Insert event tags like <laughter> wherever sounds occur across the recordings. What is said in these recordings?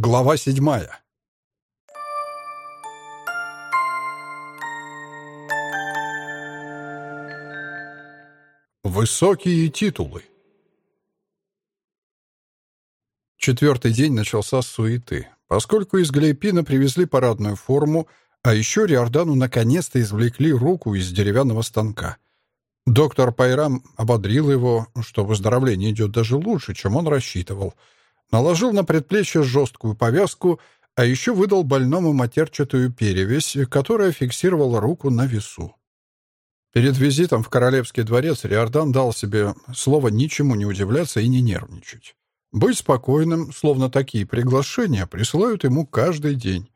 Глава седьмая. Высокие титулы. Четвертый день начался с суеты, поскольку из Глейпина привезли парадную форму, а еще Риордану наконец-то извлекли руку из деревянного станка. Доктор Пайрам ободрил его, что выздоровление идет даже лучше, чем он рассчитывал. Наложил на предплечье жесткую повязку, а еще выдал больному матерчатую перевязь, которая фиксировала руку на весу. Перед визитом в Королевский дворец Риордан дал себе слово ничему не удивляться и не нервничать. Быть спокойным, словно такие приглашения присылают ему каждый день.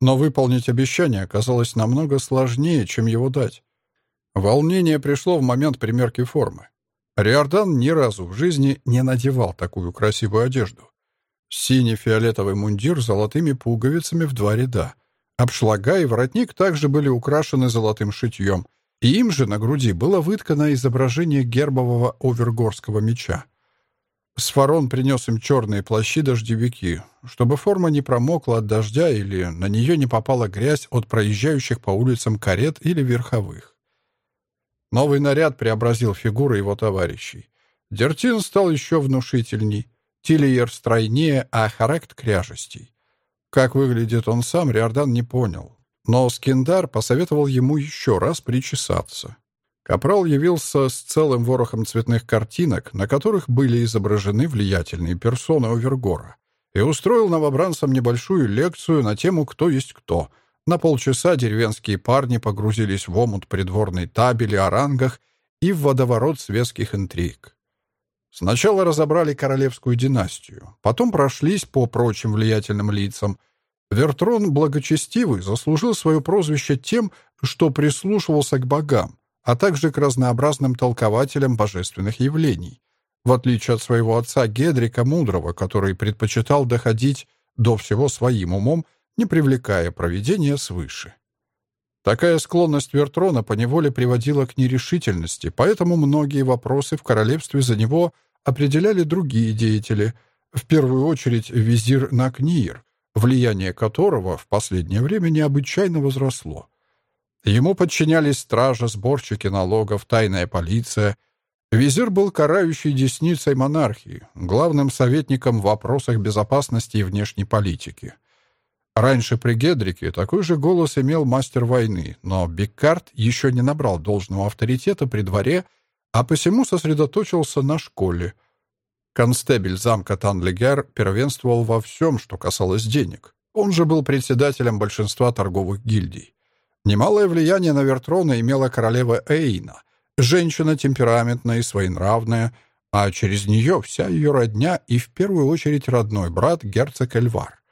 Но выполнить обещание оказалось намного сложнее, чем его дать. Волнение пришло в момент примерки формы. Риордан ни разу в жизни не надевал такую красивую одежду. Синий-фиолетовый мундир с золотыми пуговицами в два ряда. Обшлага и воротник также были украшены золотым шитьем, и им же на груди было выткано изображение гербового овергорского меча. Сфарон принес им черные плащи-дождевики, чтобы форма не промокла от дождя или на нее не попала грязь от проезжающих по улицам карет или верховых. Новый наряд преобразил фигуры его товарищей. Дертин стал еще внушительней, Тильер стройнее, а характер кряжестей. Как выглядит он сам, Риордан не понял. Но Скиндар посоветовал ему еще раз причесаться. Капрал явился с целым ворохом цветных картинок, на которых были изображены влиятельные персоны Овергора, и устроил новобранцам небольшую лекцию на тему «Кто есть кто», на полчаса деревенские парни погрузились в омут придворной табели о рангах и в водоворот светских интриг. Сначала разобрали королевскую династию, потом прошлись по прочим влиятельным лицам. Вертрон Благочестивый заслужил свое прозвище тем, что прислушивался к богам, а также к разнообразным толкователям божественных явлений, в отличие от своего отца Гедрика Мудрого, который предпочитал доходить до всего своим умом не привлекая провидения свыше. Такая склонность Вертрона поневоле приводила к нерешительности, поэтому многие вопросы в королевстве за него определяли другие деятели, в первую очередь визир Накнир, влияние которого в последнее время необычайно возросло. Ему подчинялись стража, сборщики налогов, тайная полиция. Визир был карающей десницей монархии, главным советником в вопросах безопасности и внешней политики. Раньше при Гедрике такой же голос имел мастер войны, но Беккарт еще не набрал должного авторитета при дворе, а посему сосредоточился на школе. Констебель замка Танлигер первенствовал во всем, что касалось денег. Он же был председателем большинства торговых гильдий. Немалое влияние на Вертрона имела королева Эйна, женщина темпераментная и своенравная, а через нее вся ее родня и в первую очередь родной брат герцог Эльвар.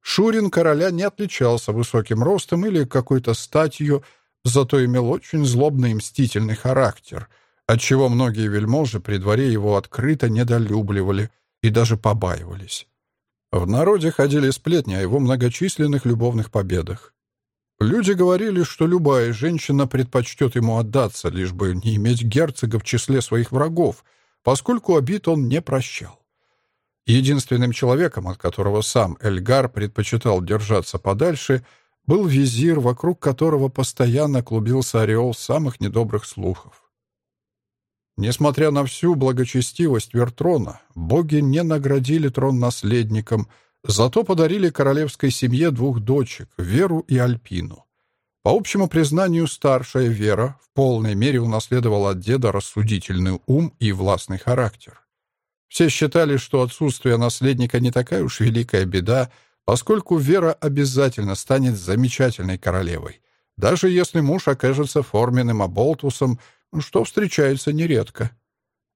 Шурин короля не отличался высоким ростом или какой-то статью, зато имел очень злобный и мстительный характер, отчего многие вельможи при дворе его открыто недолюбливали и даже побаивались. В народе ходили сплетни о его многочисленных любовных победах. Люди говорили, что любая женщина предпочтет ему отдаться, лишь бы не иметь герцога в числе своих врагов, поскольку обид он не прощал. Единственным человеком, от которого сам Эльгар предпочитал держаться подальше, был визир, вокруг которого постоянно клубился ореол самых недобрых слухов. Несмотря на всю благочестивость Вертрона, боги не наградили трон наследником, зато подарили королевской семье двух дочек, Веру и Альпину. По общему признанию, старшая Вера в полной мере унаследовала от деда рассудительный ум и властный характер. Все считали, что отсутствие наследника не такая уж великая беда, поскольку Вера обязательно станет замечательной королевой, даже если муж окажется форменным оболтусом, что встречается нередко.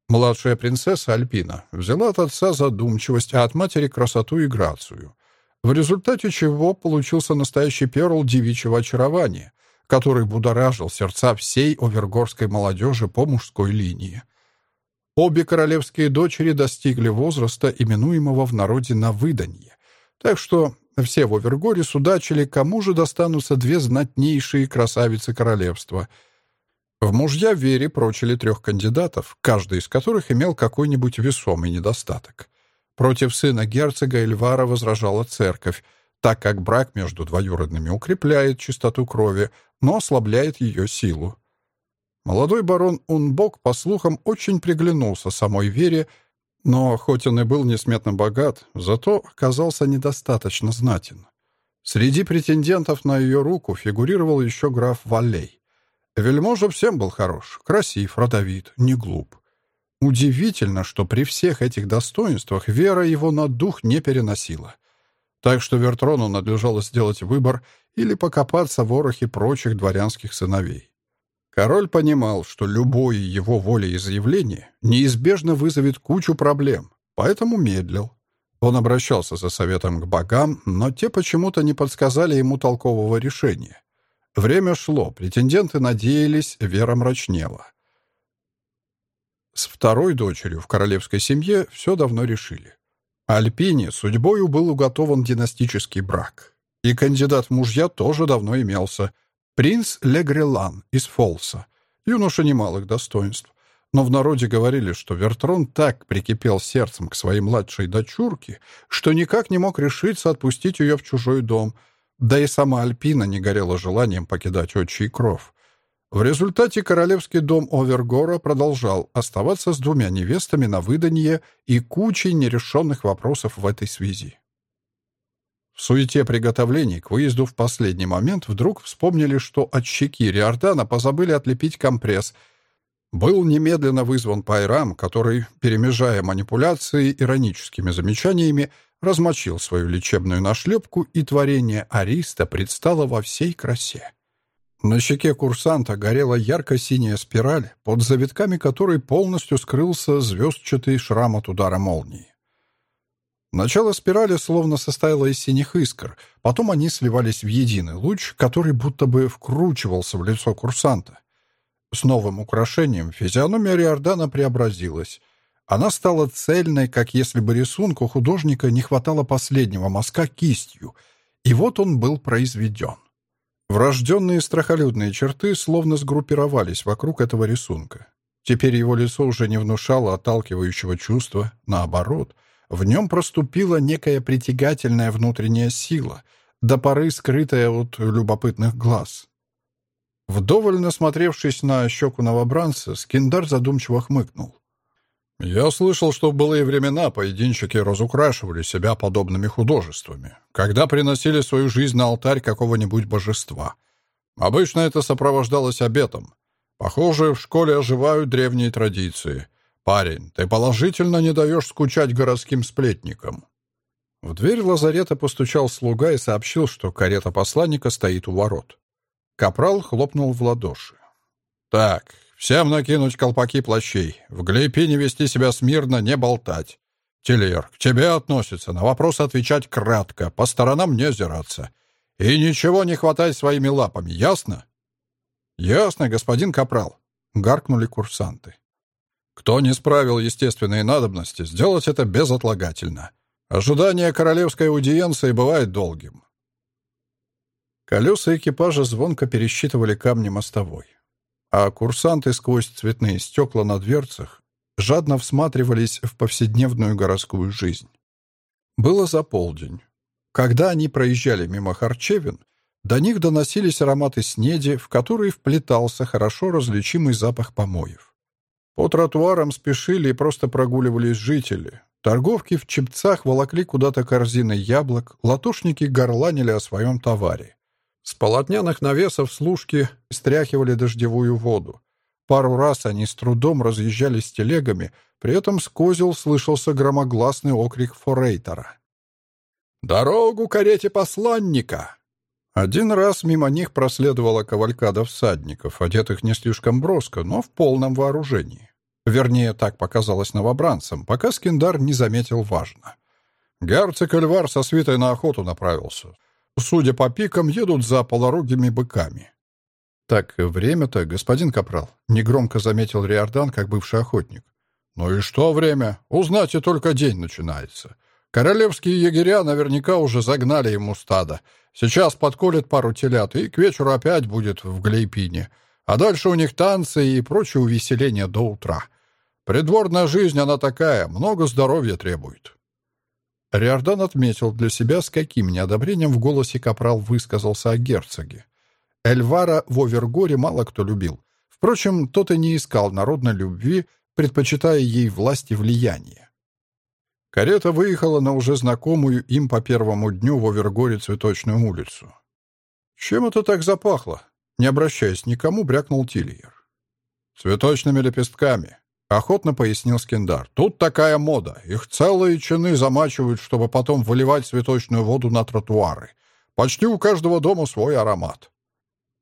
Младшая принцесса Альпина взяла от отца задумчивость, а от матери красоту и грацию, в результате чего получился настоящий перл девичьего очарования, который будоражил сердца всей овергорской молодежи по мужской линии. Обе королевские дочери достигли возраста, именуемого в народе на выданье. Так что все в Овергоре судачили, кому же достанутся две знатнейшие красавицы королевства. В мужья Вере прочили трех кандидатов, каждый из которых имел какой-нибудь весомый недостаток. Против сына герцога Эльвара возражала церковь, так как брак между двоюродными укрепляет чистоту крови, но ослабляет ее силу. Молодой барон Унбок, по слухам, очень приглянулся самой Вере, но хоть он и был несметно богат, зато оказался недостаточно знатен. Среди претендентов на ее руку фигурировал еще граф Валлей. Вельможа всем был хорош, красив, родовит, не глуп. Удивительно, что при всех этих достоинствах Вера его на дух не переносила. Так что Вертрону надлежало сделать выбор или покопаться в ворохе прочих дворянских сыновей. Король понимал, что любое его волеизъявление неизбежно вызовет кучу проблем, поэтому медлил. Он обращался за советом к богам, но те почему-то не подсказали ему толкового решения. Время шло, претенденты надеялись, вера мрачнела. С второй дочерью в королевской семье все давно решили. Альпине судьбою был уготован династический брак. И кандидат в мужья тоже давно имелся. Принц Легрелан из Фолса. Юноша немалых достоинств. Но в народе говорили, что Вертрон так прикипел сердцем к своей младшей дочурке, что никак не мог решиться отпустить ее в чужой дом. Да и сама Альпина не горела желанием покидать отчий кров. В результате королевский дом Овергора продолжал оставаться с двумя невестами на выданье и кучей нерешенных вопросов в этой связи. Суете приготовлений к выезду в последний момент вдруг вспомнили, что от щеки Риордана позабыли отлепить компресс. Был немедленно вызван Пайрам, который, перемежая манипуляции ироническими замечаниями, размочил свою лечебную нашлепку, и творение Ариста предстало во всей красе. На щеке курсанта горела ярко-синяя спираль, под завитками которой полностью скрылся звездчатый шрам от удара молнии. Начало спирали словно состояло из синих искр, потом они сливались в единый луч, который будто бы вкручивался в лицо курсанта. С новым украшением физиономия Риордана преобразилась. Она стала цельной, как если бы рисунку художника не хватало последнего мазка кистью, и вот он был произведен. Врожденные страхолюдные черты словно сгруппировались вокруг этого рисунка. Теперь его лицо уже не внушало отталкивающего чувства, наоборот — в нем проступила некая притягательная внутренняя сила, до поры скрытая от любопытных глаз. Вдоволь насмотревшись на щеку новобранца, Скиндар задумчиво хмыкнул. «Я слышал, что в былые времена поединщики разукрашивали себя подобными художествами, когда приносили свою жизнь на алтарь какого-нибудь божества. Обычно это сопровождалось обетом. Похоже, в школе оживают древние традиции. «Парень, ты положительно не даешь скучать городским сплетникам». В дверь лазарета постучал слуга и сообщил, что карета посланника стоит у ворот. Капрал хлопнул в ладоши. «Так, всем накинуть колпаки плащей. В Глейпине вести себя смирно, не болтать. Телер, к тебе относится. На вопрос отвечать кратко, по сторонам не озираться. И ничего не хватай своими лапами, ясно?» «Ясно, господин Капрал», — гаркнули курсанты. Кто не справил естественные надобности, сделать это безотлагательно. Ожидание королевской аудиенции бывает долгим. Колеса экипажа звонко пересчитывали камни мостовой, а курсанты сквозь цветные стекла на дверцах жадно всматривались в повседневную городскую жизнь. Было за полдень. Когда они проезжали мимо харчевин, до них доносились ароматы снеди, в которые вплетался хорошо различимый запах помоев. По тротуарам спешили и просто прогуливались жители. Торговки в чепцах волокли куда-то корзины яблок, латушники горланили о своем товаре. С полотняных навесов служки стряхивали дождевую воду. Пару раз они с трудом разъезжались с телегами, при этом с козел слышался громогласный окрик форейтера. «Дорогу карете посланника!» Один раз мимо них проследовала кавалькада всадников, одетых не слишком броско, но в полном вооружении. Вернее, так показалось новобранцам, пока Скиндар не заметил важно. Герцог Эльвар со свитой на охоту направился. Судя по пикам, едут за полорогими быками. «Так, время-то, господин Капрал», — негромко заметил Риордан, как бывший охотник. «Ну и что время? Узнать и только день начинается. Королевские егеря наверняка уже загнали ему стадо. Сейчас подколет пару телят, и к вечеру опять будет в Глейпине. А дальше у них танцы и прочее увеселение до утра. Придворная жизнь, она такая, много здоровья требует». Риордан отметил для себя, с каким неодобрением в голосе Капрал высказался о герцоге. Эльвара в Овергоре мало кто любил. Впрочем, тот и не искал народной любви, предпочитая ей власть и влияние. Карета выехала на уже знакомую им по первому дню в Овергоре цветочную улицу. «Чем это так запахло?» Не обращаясь никому, брякнул Тильер. «Цветочными лепестками», — охотно пояснил Скиндар. «Тут такая мода. Их целые чины замачивают, чтобы потом выливать цветочную воду на тротуары. Почти у каждого дома свой аромат».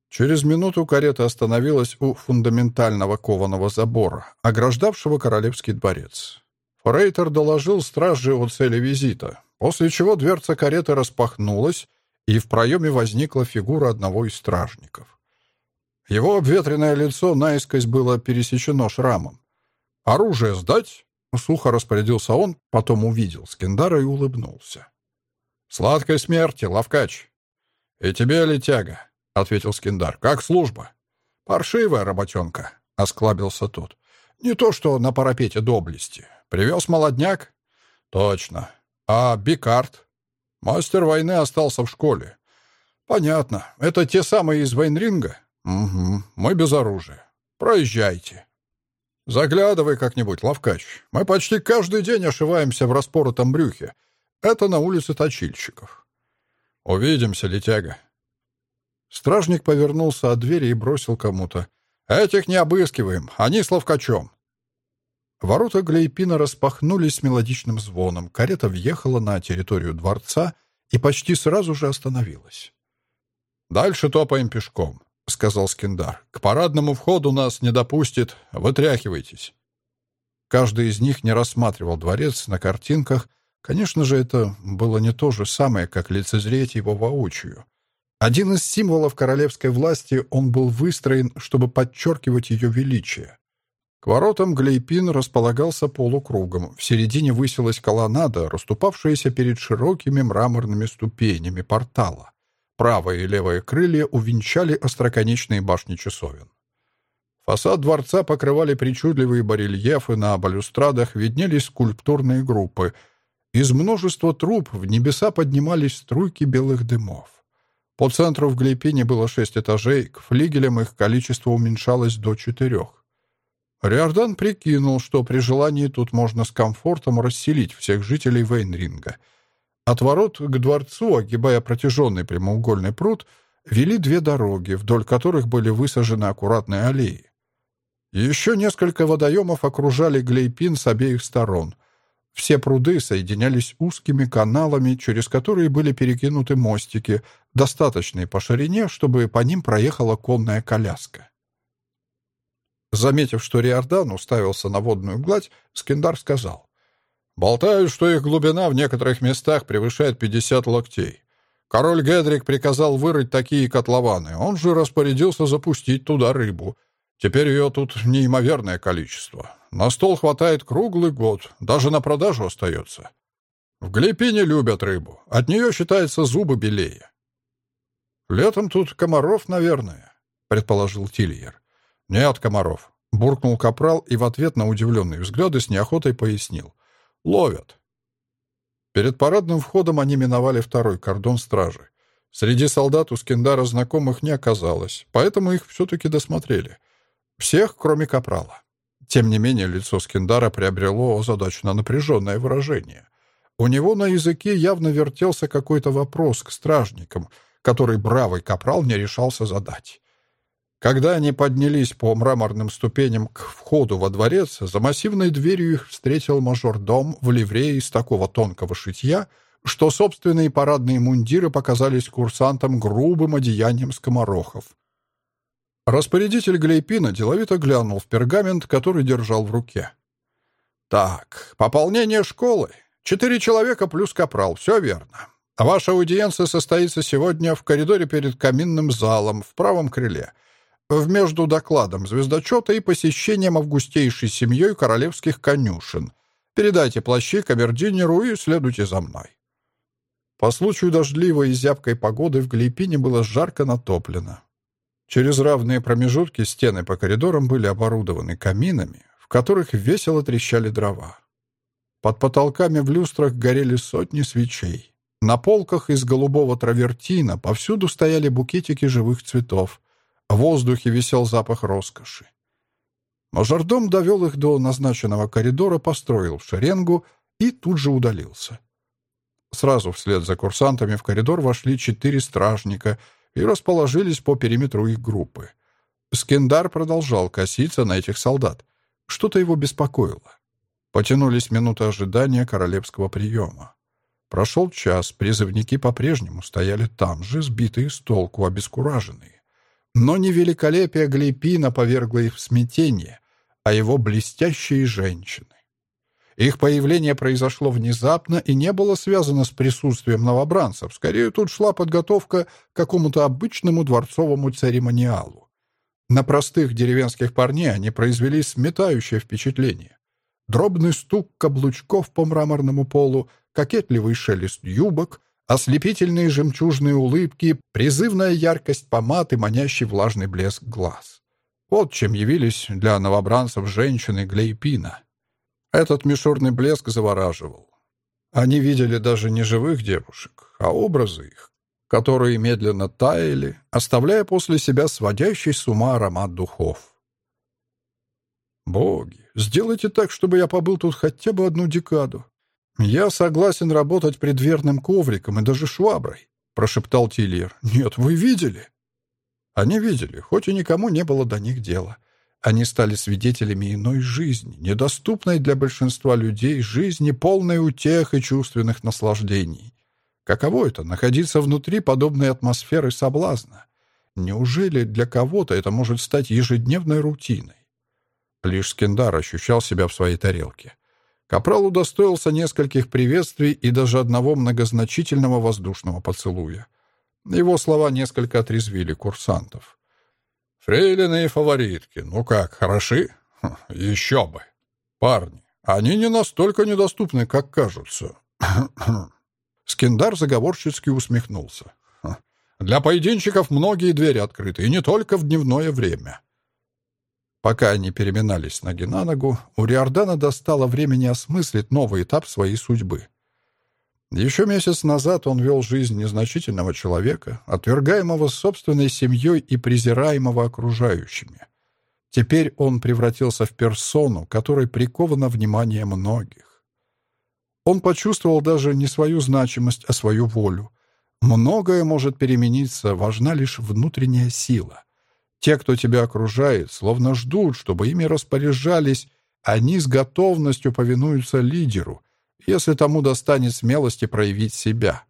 Через минуту карета остановилась у фундаментального кованого забора, ограждавшего Королевский дворец. Форейтер доложил страже о цели визита, после чего дверца кареты распахнулась, и в проеме возникла фигура одного из стражников. Его обветренное лицо наискось было пересечено шрамом. «Оружие сдать?» — сухо распорядился он, потом увидел Скендара и улыбнулся. «Сладкой смерти, Лавкач!» «И тебе ли тяга?» — ответил Скиндар. «Как служба?» «Паршивая работенка», — осклабился тот. «Не то что на парапете доблести. Привез молодняк?» «Точно. А Бикард?» «Мастер войны остался в школе». «Понятно. Это те самые из Вейнринга?» «Угу. Мы без оружия. Проезжайте». «Заглядывай как-нибудь, Лавкач. Мы почти каждый день ошиваемся в распоротом брюхе. Это на улице точильщиков». «Увидимся, летяга», Стражник повернулся от двери и бросил кому-то. «Этих не обыскиваем, они с ловкачом». Ворота Глейпина распахнулись с мелодичным звоном. Карета въехала на территорию дворца и почти сразу же остановилась. «Дальше топаем пешком», — сказал Скиндар. «К парадному входу нас не допустит. Вытряхивайтесь». Каждый из них не рассматривал дворец на картинках. Конечно же, это было не то же самое, как лицезреть его воочию. Один из символов королевской власти, он был выстроен, чтобы подчеркивать ее величие. К воротам Глейпин располагался полукругом. В середине высилась колоннада, расступавшаяся перед широкими мраморными ступенями портала. Правое и левое крылья увенчали остроконечные башни часовен. Фасад дворца покрывали причудливые барельефы, на балюстрадах виднелись скульптурные группы. Из множества труб в небеса поднимались струйки белых дымов. По центру в Глепине было шесть этажей, к флигелям их количество уменьшалось до четырех. Риордан прикинул, что при желании тут можно с комфортом расселить всех жителей Вейнринга. От ворот к дворцу, огибая протяженный прямоугольный пруд, вели две дороги, вдоль которых были высажены аккуратные аллеи. Еще несколько водоемов окружали Глейпин с обеих сторон. Все пруды соединялись узкими каналами, через которые были перекинуты мостики, достаточные по ширине, чтобы по ним проехала конная коляска. Заметив, что Риордан уставился на водную гладь, Скиндар сказал. «Болтают, что их глубина в некоторых местах превышает 50 локтей. Король Гедрик приказал вырыть такие котлованы. Он же распорядился запустить туда рыбу. Теперь ее тут неимоверное количество. На стол хватает круглый год, даже на продажу остается. В Глепине любят рыбу. От нее, считается, зубы белее. «Летом тут комаров, наверное», — предположил Тильер. «Нет комаров», — буркнул Капрал и в ответ на удивленные взгляды с неохотой пояснил. «Ловят». Перед парадным входом они миновали второй кордон стражи. Среди солдат у Скендара знакомых не оказалось, поэтому их все-таки досмотрели — всех, кроме Капрала. Тем не менее, лицо Скиндара приобрело озадаченно напряженное выражение. У него на языке явно вертелся какой-то вопрос к стражникам, который бравый Капрал не решался задать. Когда они поднялись по мраморным ступеням к входу во дворец, за массивной дверью их встретил мажордом в ливрее из такого тонкого шитья, что собственные парадные мундиры показались курсантам грубым одеянием скоморохов. Распорядитель Глейпина деловито глянул в пергамент, который держал в руке. «Так, пополнение школы. Четыре человека плюс капрал. Все верно. Ваша аудиенция состоится сегодня в коридоре перед каминным залом в правом крыле, в между докладом звездочета и посещением августейшей семьей королевских конюшен. Передайте плащи камердинеру и следуйте за мной». По случаю дождливой и зябкой погоды в Глейпине было жарко натоплено. Через равные промежутки стены по коридорам были оборудованы каминами, в которых весело трещали дрова. Под потолками в люстрах горели сотни свечей. На полках из голубого травертина повсюду стояли букетики живых цветов. В воздухе висел запах роскоши. Мажордом довел их до назначенного коридора, построил в шеренгу и тут же удалился. Сразу вслед за курсантами в коридор вошли четыре стражника и расположились по периметру их группы. Скендар продолжал коситься на этих солдат. Что-то его беспокоило. Потянулись минуты ожидания королевского приема. Прошел час, призывники по-прежнему стояли там же, сбитые с толку, обескураженные. Но не великолепие Глейпина повергло их в смятение, а его блестящие женщины. Их появление произошло внезапно и не было связано с присутствием новобранцев. Скорее, тут шла подготовка к какому-то обычному дворцовому церемониалу. На простых деревенских парней они произвели сметающее впечатление. Дробный стук каблучков по мраморному полу, кокетливый шелест юбок, ослепительные жемчужные улыбки, призывная яркость помад и манящий влажный блеск глаз. Вот чем явились для новобранцев женщины Глейпина. Этот мишурный блеск завораживал. Они видели даже не живых девушек, а образы их, которые медленно таяли, оставляя после себя сводящий с ума аромат духов. «Боги, сделайте так, чтобы я побыл тут хотя бы одну декаду. Я согласен работать предверным ковриком и даже шваброй», — прошептал Тильер. «Нет, вы видели?» Они видели, хоть и никому не было до них дела. Они стали свидетелями иной жизни, недоступной для большинства людей, жизни, полной утех и чувственных наслаждений. Каково это — находиться внутри подобной атмосферы соблазна? Неужели для кого-то это может стать ежедневной рутиной? Лишь Скендар ощущал себя в своей тарелке. Капрал удостоился нескольких приветствий и даже одного многозначительного воздушного поцелуя. Его слова несколько отрезвили курсантов. «Фрейлины и фаворитки, ну как, хороши? Хм, еще бы! Парни, они не настолько недоступны, как кажутся. <clears throat> Скиндар заговорщицки усмехнулся. «Для поединчиков многие двери открыты, и не только в дневное время». Пока они переминались ноги на ногу, у Риордана достало времени осмыслить новый этап своей судьбы. Еще месяц назад он вел жизнь незначительного человека, отвергаемого собственной семьей и презираемого окружающими. Теперь он превратился в персону, которой приковано внимание многих. Он почувствовал даже не свою значимость, а свою волю. Многое может перемениться, важна лишь внутренняя сила. Те, кто тебя окружает, словно ждут, чтобы ими распоряжались, они с готовностью повинуются лидеру, если тому достанет смелости проявить себя.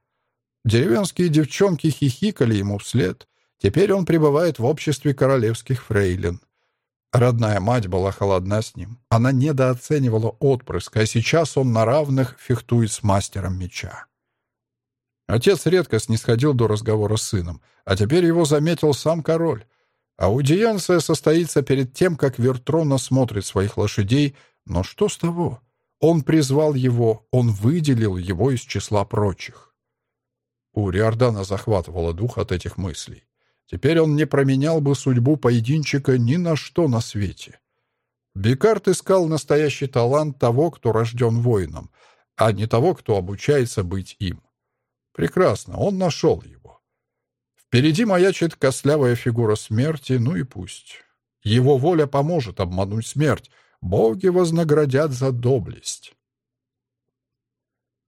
Деревенские девчонки хихикали ему вслед. Теперь он пребывает в обществе королевских фрейлин. Родная мать была холодна с ним. Она недооценивала отпрыска, а сейчас он на равных фехтует с мастером меча. Отец редко снисходил до разговора с сыном, а теперь его заметил сам король. Аудиенция состоится перед тем, как Вертрон осмотрит своих лошадей, но что с того? Он призвал его, он выделил его из числа прочих. У Риордана захватывало дух от этих мыслей. Теперь он не променял бы судьбу поединчика ни на что на свете. Бекарт искал настоящий талант того, кто рожден воином, а не того, кто обучается быть им. Прекрасно, он нашел его. Впереди маячит костлявая фигура смерти, ну и пусть. Его воля поможет обмануть смерть. Боги вознаградят за доблесть.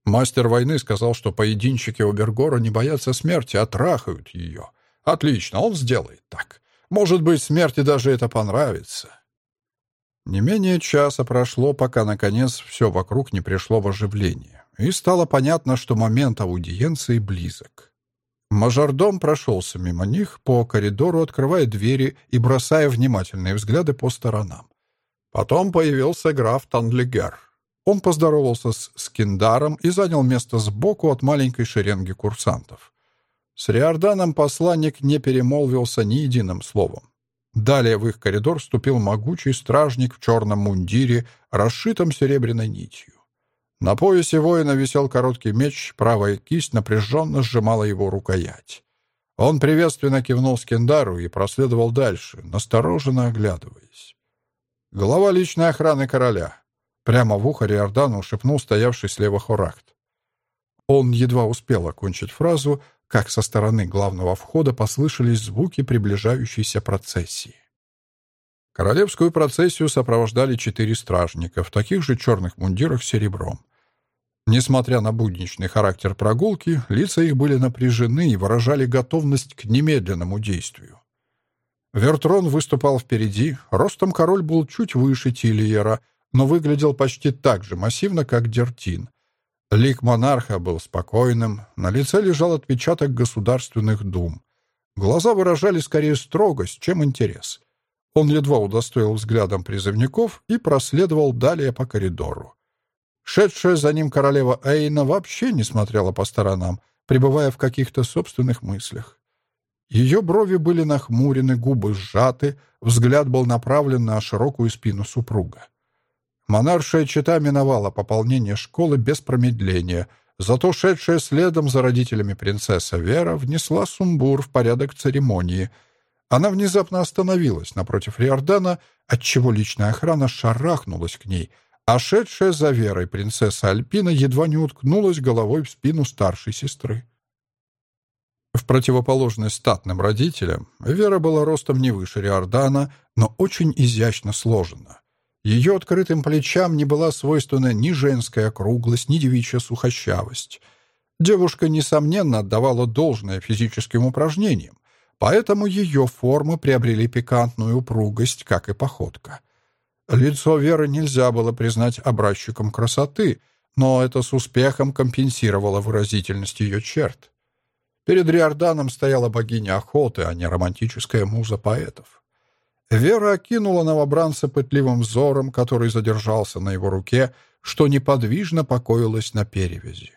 Мастер войны сказал, что поединчики Обергора не боятся смерти, а трахают ее — Отлично, он сделает так. Может быть, смерти даже это понравится. Не менее часа прошло, пока, наконец, все вокруг не пришло в оживление, и стало понятно, что момент аудиенции близок. Мажордом прошелся мимо них по коридору, открывая двери и бросая внимательные взгляды по сторонам. Потом появился граф Танлигер. Он поздоровался с Скиндаром и занял место сбоку от маленькой шеренги курсантов. С Риорданом посланник не перемолвился ни единым словом. Далее в их коридор вступил могучий стражник в черном мундире, расшитом серебряной нитью. На поясе воина висел короткий меч, правая кисть напряженно сжимала его рукоять. Он приветственно кивнул Скендару и проследовал дальше, настороженно оглядываясь. Глава личной охраны короля. Прямо в ухо Риордану шепнул стоявший слева Хоракт. Он едва успел окончить фразу, как со стороны главного входа послышались звуки приближающейся процессии. Королевскую процессию сопровождали четыре стражника в таких же черных мундирах с серебром. Несмотря на будничный характер прогулки, лица их были напряжены и выражали готовность к немедленному действию. Вертрон выступал впереди, ростом король был чуть выше Тильера, но выглядел почти так же массивно, как Дертин. Лик монарха был спокойным, на лице лежал отпечаток государственных дум. Глаза выражали скорее строгость, чем интерес. Он едва удостоил взглядом призывников и проследовал далее по коридору. Шедшая за ним королева Эйна вообще не смотрела по сторонам, пребывая в каких-то собственных мыслях. Ее брови были нахмурены, губы сжаты, взгляд был направлен на широкую спину супруга. Монаршая чета миновала пополнение школы без промедления, зато шедшая следом за родителями принцесса Вера внесла сумбур в порядок церемонии. Она внезапно остановилась напротив Риордана, отчего личная охрана шарахнулась к ней — а шедшая за Верой принцесса Альпина едва не уткнулась головой в спину старшей сестры. В противоположность статным родителям, Вера была ростом не выше Риордана, но очень изящно сложена. Ее открытым плечам не была свойственна ни женская округлость, ни девичья сухощавость. Девушка, несомненно, отдавала должное физическим упражнениям, поэтому ее формы приобрели пикантную упругость, как и походка — Лицо Веры нельзя было признать образчиком красоты, но это с успехом компенсировало выразительность ее черт. Перед Риорданом стояла богиня охоты, а не романтическая муза поэтов. Вера окинула новобранца пытливым взором, который задержался на его руке, что неподвижно покоилась на перевязи.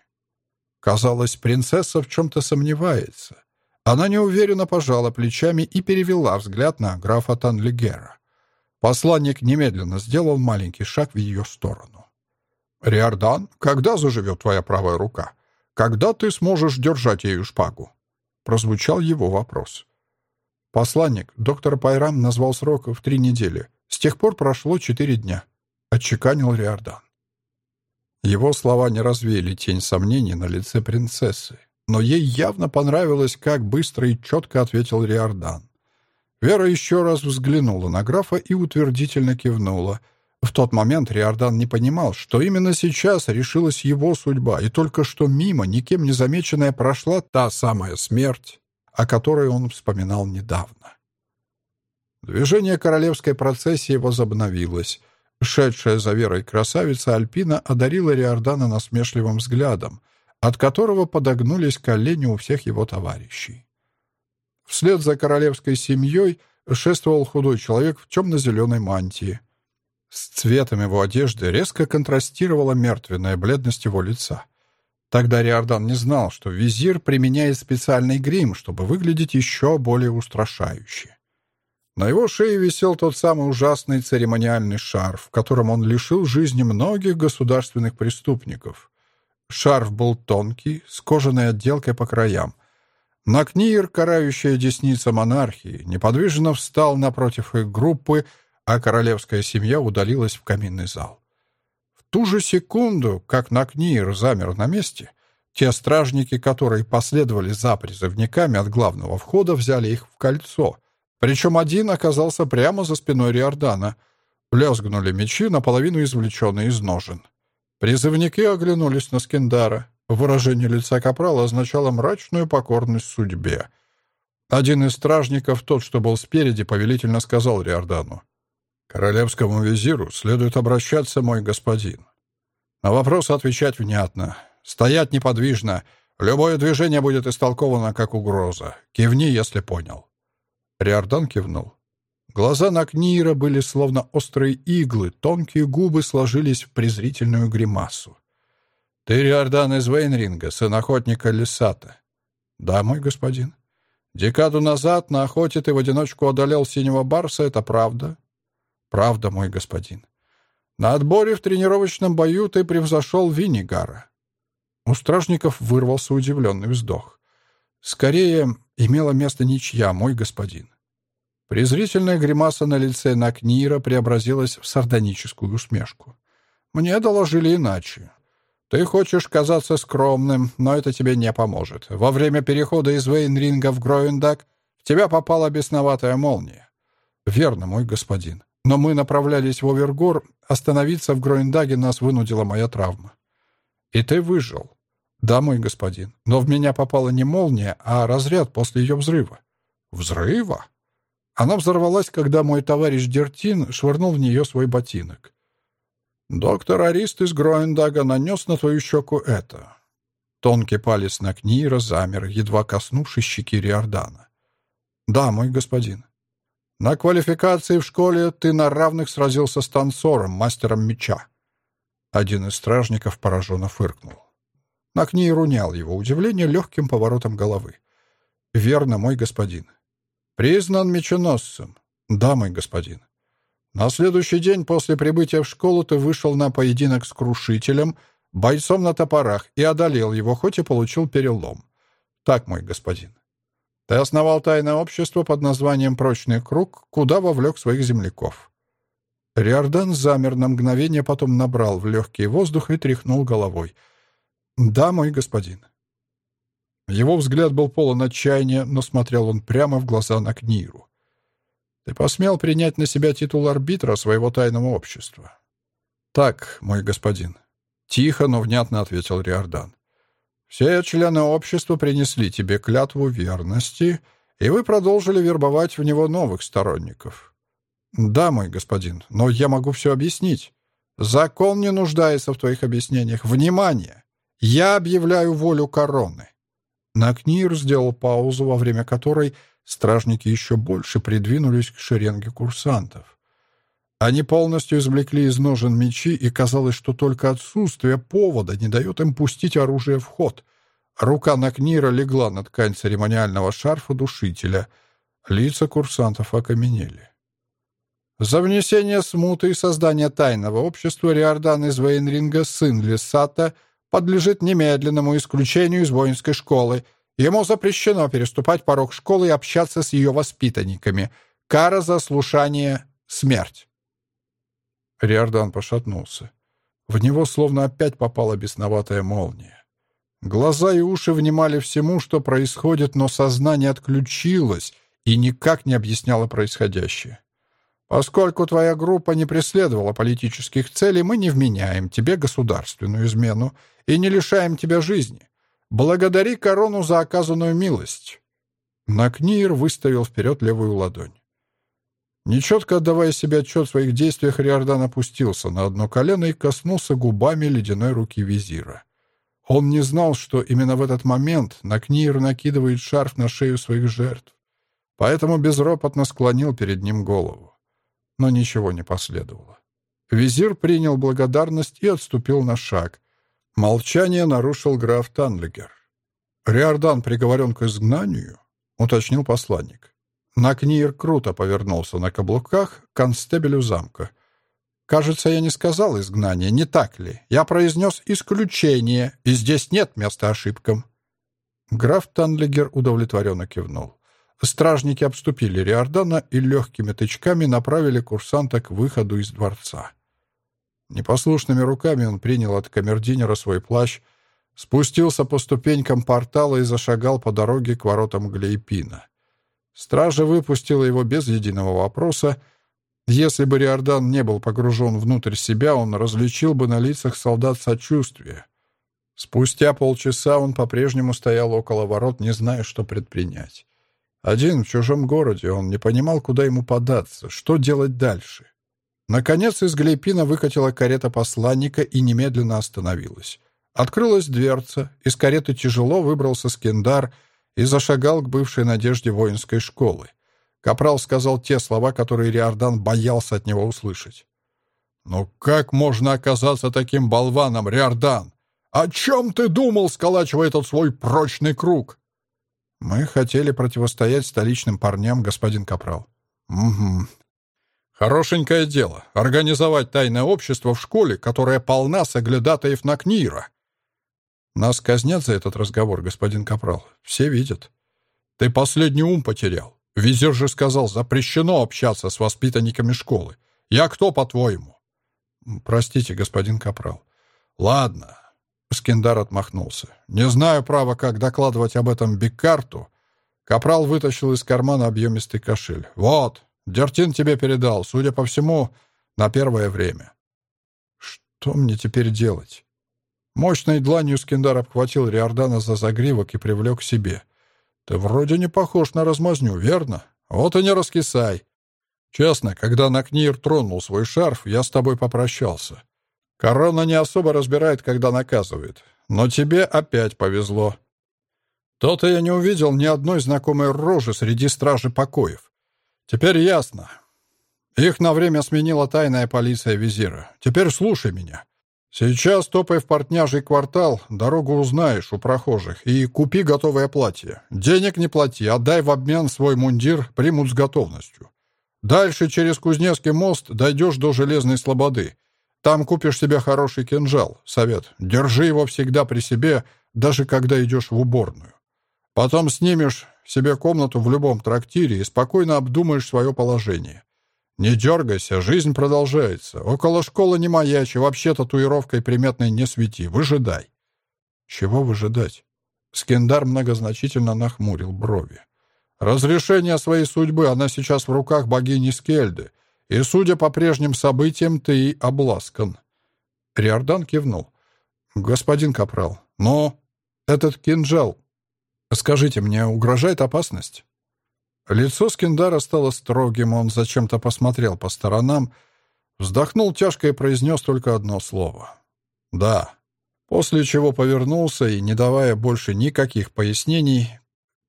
Казалось, принцесса в чем-то сомневается. Она неуверенно пожала плечами и перевела взгляд на графа Танлигера. Посланник немедленно сделал маленький шаг в ее сторону. «Риордан, когда заживет твоя правая рука? Когда ты сможешь держать ею шпагу?» Прозвучал его вопрос. Посланник, доктор Пайрам, назвал срок в три недели. С тех пор прошло четыре дня. Отчеканил Риордан. Его слова не развеяли тень сомнений на лице принцессы, но ей явно понравилось, как быстро и четко ответил Риордан. Вера еще раз взглянула на графа и утвердительно кивнула. В тот момент Риордан не понимал, что именно сейчас решилась его судьба, и только что мимо, никем не замеченная, прошла та самая смерть, о которой он вспоминал недавно. Движение королевской процессии возобновилось. Шедшая за Верой красавица Альпина одарила Риордана насмешливым взглядом, от которого подогнулись колени у всех его товарищей. Вслед за королевской семьей шествовал худой человек в темно-зеленой мантии. С цветом его одежды резко контрастировала мертвенная бледность его лица. Тогда Риордан не знал, что визир применяет специальный грим, чтобы выглядеть еще более устрашающе. На его шее висел тот самый ужасный церемониальный шарф, в котором он лишил жизни многих государственных преступников. Шарф был тонкий, с кожаной отделкой по краям — Накнир, карающая десница монархии, неподвижно встал напротив их группы, а королевская семья удалилась в каминный зал. В ту же секунду, как Накнир замер на месте, те стражники, которые последовали за призывниками от главного входа, взяли их в кольцо. Причем один оказался прямо за спиной Риордана. Лязгнули мечи, наполовину извлеченные из ножен. Призывники оглянулись на Скиндара. Выражение лица капрала означало мрачную покорность судьбе. Один из стражников, тот, что был спереди, повелительно сказал Риордану. «Королевскому визиру следует обращаться, мой господин. На вопрос отвечать внятно. Стоять неподвижно. Любое движение будет истолковано как угроза. Кивни, если понял». Риордан кивнул. Глаза Накнира были словно острые иглы, тонкие губы сложились в презрительную гримасу. «Ты Риордан из Вейнринга, сын охотника Лисата?» «Да, мой господин». «Декаду назад на охоте ты в одиночку одолел синего барса, это правда?» «Правда, мой господин». «На отборе в тренировочном бою ты превзошел Виннигара». У стражников вырвался удивленный вздох. «Скорее, имела место ничья, мой господин». Презрительная гримаса на лице Накнира преобразилась в сардоническую усмешку. Мне доложили иначе. Ты хочешь казаться скромным, но это тебе не поможет. Во время перехода из Вейнринга в Гроендак в тебя попала бесноватая молния. Верно, мой господин. Но мы направлялись в Овергор, остановиться в Гроендаге нас вынудила моя травма. И ты выжил. Да, мой господин. Но в меня попала не молния, а разряд после ее взрыва. Взрыва? Она взорвалась, когда мой товарищ Дертин швырнул в нее свой ботинок. Доктор Арист из Гроендага нанес на твою щеку это. Тонкий палец на Книра замер, едва коснувшись щеки Риордана. Да, мой господин. На квалификации в школе ты на равных сразился с танцором, мастером меча. Один из стражников пораженно фыркнул. Накнир унял его удивление легким поворотом головы. «Верно, мой господин. Признан меченосцем. Да, мой господин. На следующий день после прибытия в школу ты вышел на поединок с крушителем, бойцом на топорах, и одолел его, хоть и получил перелом. Так, мой господин. Ты основал тайное общество под названием «Прочный круг», куда вовлек своих земляков. Риордан замер на мгновение, потом набрал в легкий воздух и тряхнул головой. «Да, мой господин». Его взгляд был полон отчаяния, но смотрел он прямо в глаза на Книру. «Ты посмел принять на себя титул арбитра своего тайного общества?» «Так, мой господин», — тихо, но внятно ответил Риордан. «Все члены общества принесли тебе клятву верности, и вы продолжили вербовать в него новых сторонников. «Да, мой господин, но я могу все объяснить. Закон не нуждается в твоих объяснениях. Внимание! Я объявляю волю короны». Накнир сделал паузу, во время которой стражники еще больше придвинулись к шеренге курсантов. Они полностью извлекли из ножен мечи, и казалось, что только отсутствие повода не дает им пустить оружие в ход. Рука Накнира легла на ткань церемониального шарфа душителя. Лица курсантов окаменели. За внесение смуты и создание тайного общества Риордан из Вейнринга, сын Лисата, подлежит немедленному исключению из воинской школы. Ему запрещено переступать порог школы и общаться с ее воспитанниками. Кара за слушание — смерть. Риордан пошатнулся. В него словно опять попала бесноватая молния. Глаза и уши внимали всему, что происходит, но сознание отключилось и никак не объясняло происходящее. Поскольку твоя группа не преследовала политических целей, мы не вменяем тебе государственную измену и не лишаем тебя жизни. Благодари корону за оказанную милость». Накнир выставил вперед левую ладонь. Нечетко отдавая себе отчет в своих действиях, Риордан опустился на одно колено и коснулся губами ледяной руки визира. Он не знал, что именно в этот момент Накнир накидывает шарф на шею своих жертв, поэтому безропотно склонил перед ним голову но ничего не последовало. Визир принял благодарность и отступил на шаг. Молчание нарушил граф Танлигер. «Риордан приговорен к изгнанию?» — уточнил посланник. Накнир круто повернулся на каблуках к констебелю замка. «Кажется, я не сказал изгнание, не так ли? Я произнес исключение, и здесь нет места ошибкам». Граф Танлигер удовлетворенно кивнул. Стражники обступили Риордана и легкими тычками направили курсанта к выходу из дворца. Непослушными руками он принял от камердинера свой плащ, спустился по ступенькам портала и зашагал по дороге к воротам Глейпина. Стража выпустила его без единого вопроса. Если бы Риордан не был погружен внутрь себя, он различил бы на лицах солдат сочувствие. Спустя полчаса он по-прежнему стоял около ворот, не зная, что предпринять. Один в чужом городе, он не понимал, куда ему податься, что делать дальше. Наконец из Глейпина выкатила карета посланника и немедленно остановилась. Открылась дверца, из кареты тяжело выбрался Скендар и зашагал к бывшей надежде воинской школы. Капрал сказал те слова, которые Риордан боялся от него услышать. «Ну как можно оказаться таким болваном, Риордан? О чем ты думал, сколачивая этот свой прочный круг?» Мы хотели противостоять столичным парням, господин Капрал. Угу. Хорошенькое дело — организовать тайное общество в школе, которое полна соглядатаев на Книра. Нас казнят за этот разговор, господин Капрал. Все видят. Ты последний ум потерял. Визир же сказал, запрещено общаться с воспитанниками школы. Я кто, по-твоему? Простите, господин Капрал. Ладно. Скиндар отмахнулся. Не знаю, право, как докладывать об этом Биккарту. Капрал вытащил из кармана объемистый кошель. Вот, Дертин тебе передал, судя по всему, на первое время. Что мне теперь делать? Мощной дланью Скиндар обхватил Риордана за загривок и привлек к себе. Ты вроде не похож на размазню, верно? Вот и не раскисай. Честно, когда Накнир тронул свой шарф, я с тобой попрощался. Корона не особо разбирает, когда наказывает. Но тебе опять повезло. То-то я не увидел ни одной знакомой рожи среди стражи покоев. Теперь ясно. Их на время сменила тайная полиция визира. Теперь слушай меня. Сейчас топай в портняжий квартал, дорогу узнаешь у прохожих, и купи готовое платье. Денег не плати, отдай в обмен свой мундир, примут с готовностью. Дальше через Кузнецкий мост дойдешь до Железной Слободы. Там купишь себе хороший кинжал. Совет. Держи его всегда при себе, даже когда идешь в уборную. Потом снимешь себе комнату в любом трактире и спокойно обдумаешь свое положение. Не дергайся, жизнь продолжается. Около школы не маячи, вообще татуировкой приметной не свети. Выжидай. Чего выжидать? Скендар многозначительно нахмурил брови. Разрешение своей судьбы она сейчас в руках богини Скельды, и, судя по прежним событиям, ты обласкан. Риордан кивнул. «Господин Капрал, но этот кинжал... Скажите, мне угрожает опасность?» Лицо Скиндара стало строгим, он зачем-то посмотрел по сторонам, вздохнул тяжко и произнес только одно слово. «Да». После чего повернулся и, не давая больше никаких пояснений,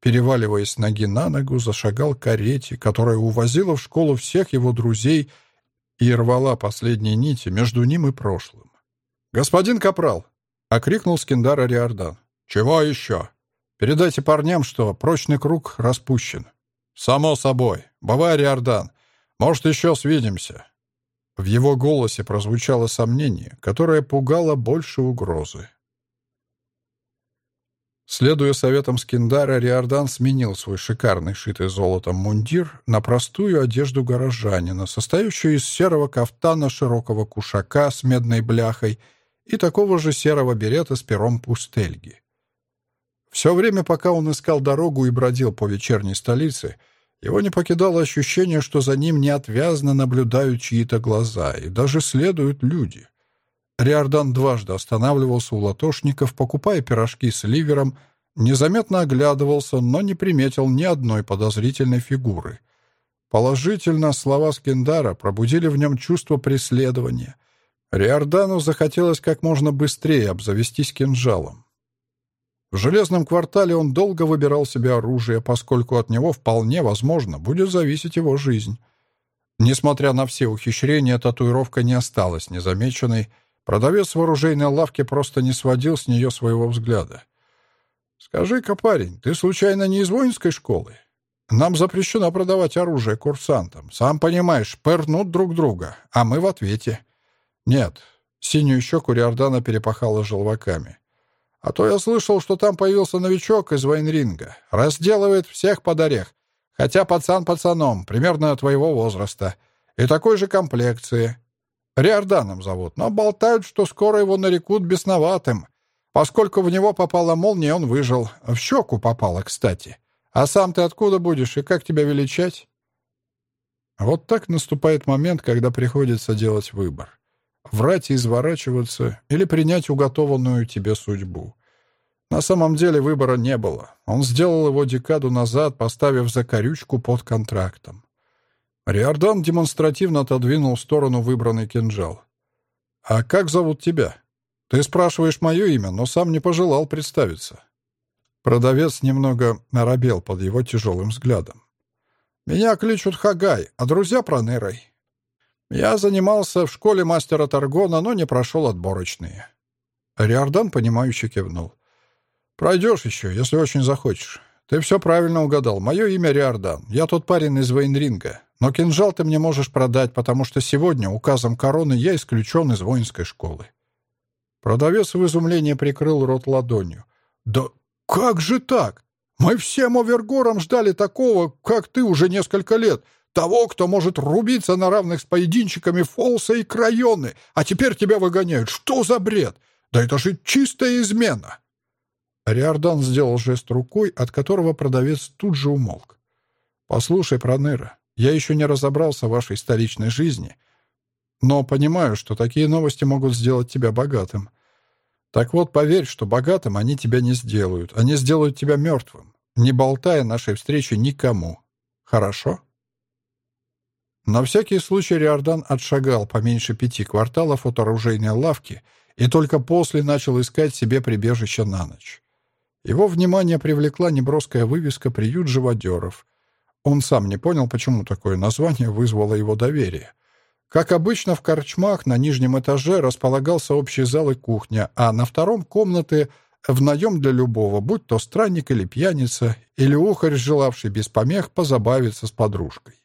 переваливаясь ноги на ногу, зашагал к карете, которая увозила в школу всех его друзей и рвала последние нити между ним и прошлым. «Господин Капрал!» — окрикнул Скиндара Риордан. «Чего еще?» «Передайте парням, что прочный круг распущен». «Само собой. Бывай, Риордан. Может, еще свидимся». В его голосе прозвучало сомнение, которое пугало больше угрозы. Следуя советам Скиндара, Риордан сменил свой шикарный шитый золотом мундир на простую одежду горожанина, состоящую из серого кафтана широкого кушака с медной бляхой и такого же серого берета с пером пустельги. Все время, пока он искал дорогу и бродил по вечерней столице, его не покидало ощущение, что за ним неотвязно наблюдают чьи-то глаза и даже следуют люди — Риордан дважды останавливался у латошников, покупая пирожки с ливером, незаметно оглядывался, но не приметил ни одной подозрительной фигуры. Положительно, слова Скиндара пробудили в нем чувство преследования. Риордану захотелось как можно быстрее обзавестись кинжалом. В железном квартале он долго выбирал себе оружие, поскольку от него вполне возможно будет зависеть его жизнь. Несмотря на все ухищрения, татуировка не осталась незамеченной — Продавец в оружейной лавке просто не сводил с нее своего взгляда. «Скажи-ка, парень, ты случайно не из воинской школы? Нам запрещено продавать оружие курсантам. Сам понимаешь, пернут друг друга, а мы в ответе». «Нет». Синюю щеку Риордана перепахала желваками. «А то я слышал, что там появился новичок из Вайнринга. Разделывает всех под орех. Хотя пацан пацаном, примерно твоего возраста. И такой же комплекции. Риорданом зовут, но болтают, что скоро его нарекут бесноватым. Поскольку в него попала молния, он выжил. В щеку попала, кстати. А сам ты откуда будешь и как тебя величать? Вот так наступает момент, когда приходится делать выбор. Врать и изворачиваться или принять уготованную тебе судьбу. На самом деле выбора не было. Он сделал его декаду назад, поставив закорючку под контрактом. Риордан демонстративно отодвинул в сторону выбранный кинжал. «А как зовут тебя? Ты спрашиваешь мое имя, но сам не пожелал представиться». Продавец немного оробел под его тяжелым взглядом. «Меня кличут Хагай, а друзья Пронерой. Я занимался в школе мастера Таргона, но не прошел отборочные». Риордан, понимающе кивнул. «Пройдешь еще, если очень захочешь. Ты все правильно угадал. Мое имя Риордан. Я тот парень из Вейнринга. Но кинжал ты мне можешь продать, потому что сегодня указом короны я исключен из воинской школы». Продавец в изумлении прикрыл рот ладонью. «Да как же так? Мы всем овергором ждали такого, как ты, уже несколько лет. Того, кто может рубиться на равных с поединчиками Фолса и Крайоны, а теперь тебя выгоняют. Что за бред? Да это же чистая измена!» Риордан сделал жест рукой, от которого продавец тут же умолк. «Послушай, Проныра, я еще не разобрался в вашей столичной жизни, но понимаю, что такие новости могут сделать тебя богатым. Так вот, поверь, что богатым они тебя не сделают. Они сделают тебя мертвым, не болтая нашей встречи никому. Хорошо?» На всякий случай Риордан отшагал по меньше пяти кварталов от оружейной лавки и только после начал искать себе прибежище на ночь. Его внимание привлекла неброская вывеска «Приют живодеров». Он сам не понял, почему такое название вызвало его доверие. Как обычно, в корчмах на нижнем этаже располагался общий зал и кухня, а на втором — комнаты в наем для любого, будь то странник или пьяница, или ухарь, желавший без помех позабавиться с подружкой.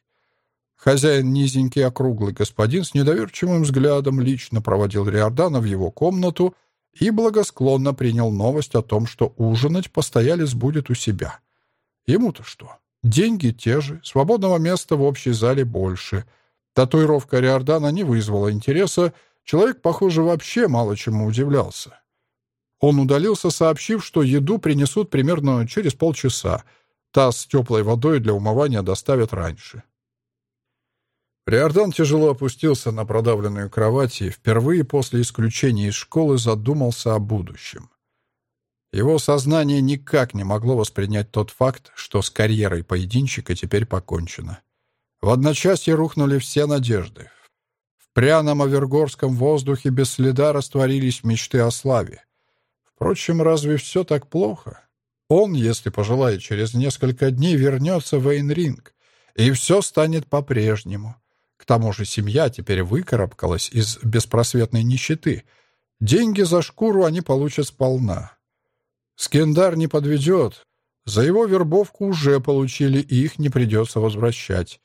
Хозяин, низенький округлый господин, с недоверчивым взглядом лично проводил Риордана в его комнату и благосклонно принял новость о том, что ужинать постоялец будет у себя. Ему-то что? Деньги те же, свободного места в общей зале больше. Татуировка Риордана не вызвала интереса, человек, похоже, вообще мало чему удивлялся. Он удалился, сообщив, что еду принесут примерно через полчаса. Таз с теплой водой для умывания доставят раньше. Риордан тяжело опустился на продавленную кровать и впервые после исключения из школы задумался о будущем. Его сознание никак не могло воспринять тот факт, что с карьерой поединщика теперь покончено. В одночасье рухнули все надежды. В пряном авергорском воздухе без следа растворились мечты о славе. Впрочем, разве все так плохо? Он, если пожелает, через несколько дней вернется в Эйнринг, и все станет по-прежнему. К тому же семья теперь выкарабкалась из беспросветной нищеты. Деньги за шкуру они получат сполна. Скендар не подведет. За его вербовку уже получили, и их не придется возвращать.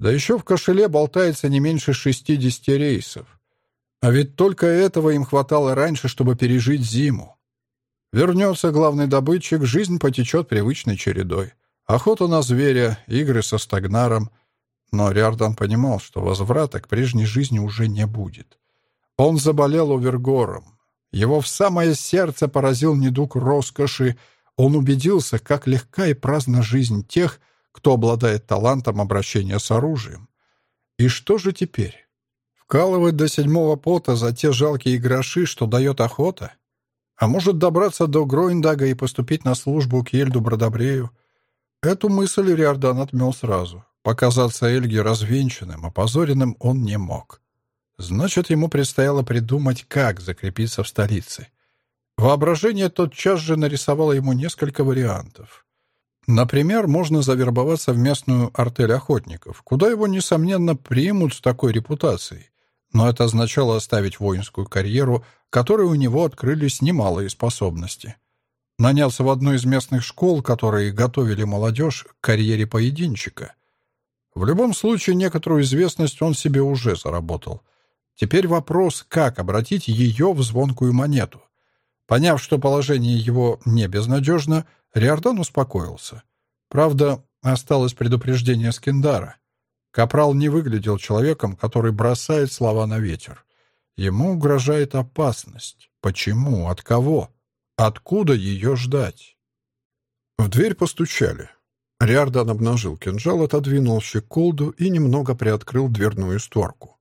Да еще в кошеле болтается не меньше 60 рейсов. А ведь только этого им хватало раньше, чтобы пережить зиму. Вернется главный добытчик, жизнь потечет привычной чередой. Охота на зверя, игры со стагнаром — но Риордан понимал, что возврата к прежней жизни уже не будет. Он заболел овергором. Его в самое сердце поразил недуг роскоши. Он убедился, как легка и праздна жизнь тех, кто обладает талантом обращения с оружием. И что же теперь? Вкалывать до седьмого пота за те жалкие гроши, что дает охота? А может добраться до Гройндага и поступить на службу к Ельду Бродобрею? Эту мысль Риордан отмел сразу. Показаться Эльге развенчанным, опозоренным он не мог. Значит, ему предстояло придумать, как закрепиться в столице. Воображение тотчас же нарисовало ему несколько вариантов. Например, можно завербоваться в местную артель охотников, куда его, несомненно, примут с такой репутацией. Но это означало оставить воинскую карьеру, которой у него открылись немалые способности. Наняться в одну из местных школ, которые готовили молодежь к карьере поединчика — в любом случае, некоторую известность он себе уже заработал. Теперь вопрос, как обратить ее в звонкую монету. Поняв, что положение его не безнадежно, Риордан успокоился. Правда, осталось предупреждение Скиндара. Капрал не выглядел человеком, который бросает слова на ветер. Ему угрожает опасность. Почему? От кого? Откуда ее ждать? В дверь постучали. Риордан обнажил кинжал, отодвинул щеколду и немного приоткрыл дверную створку.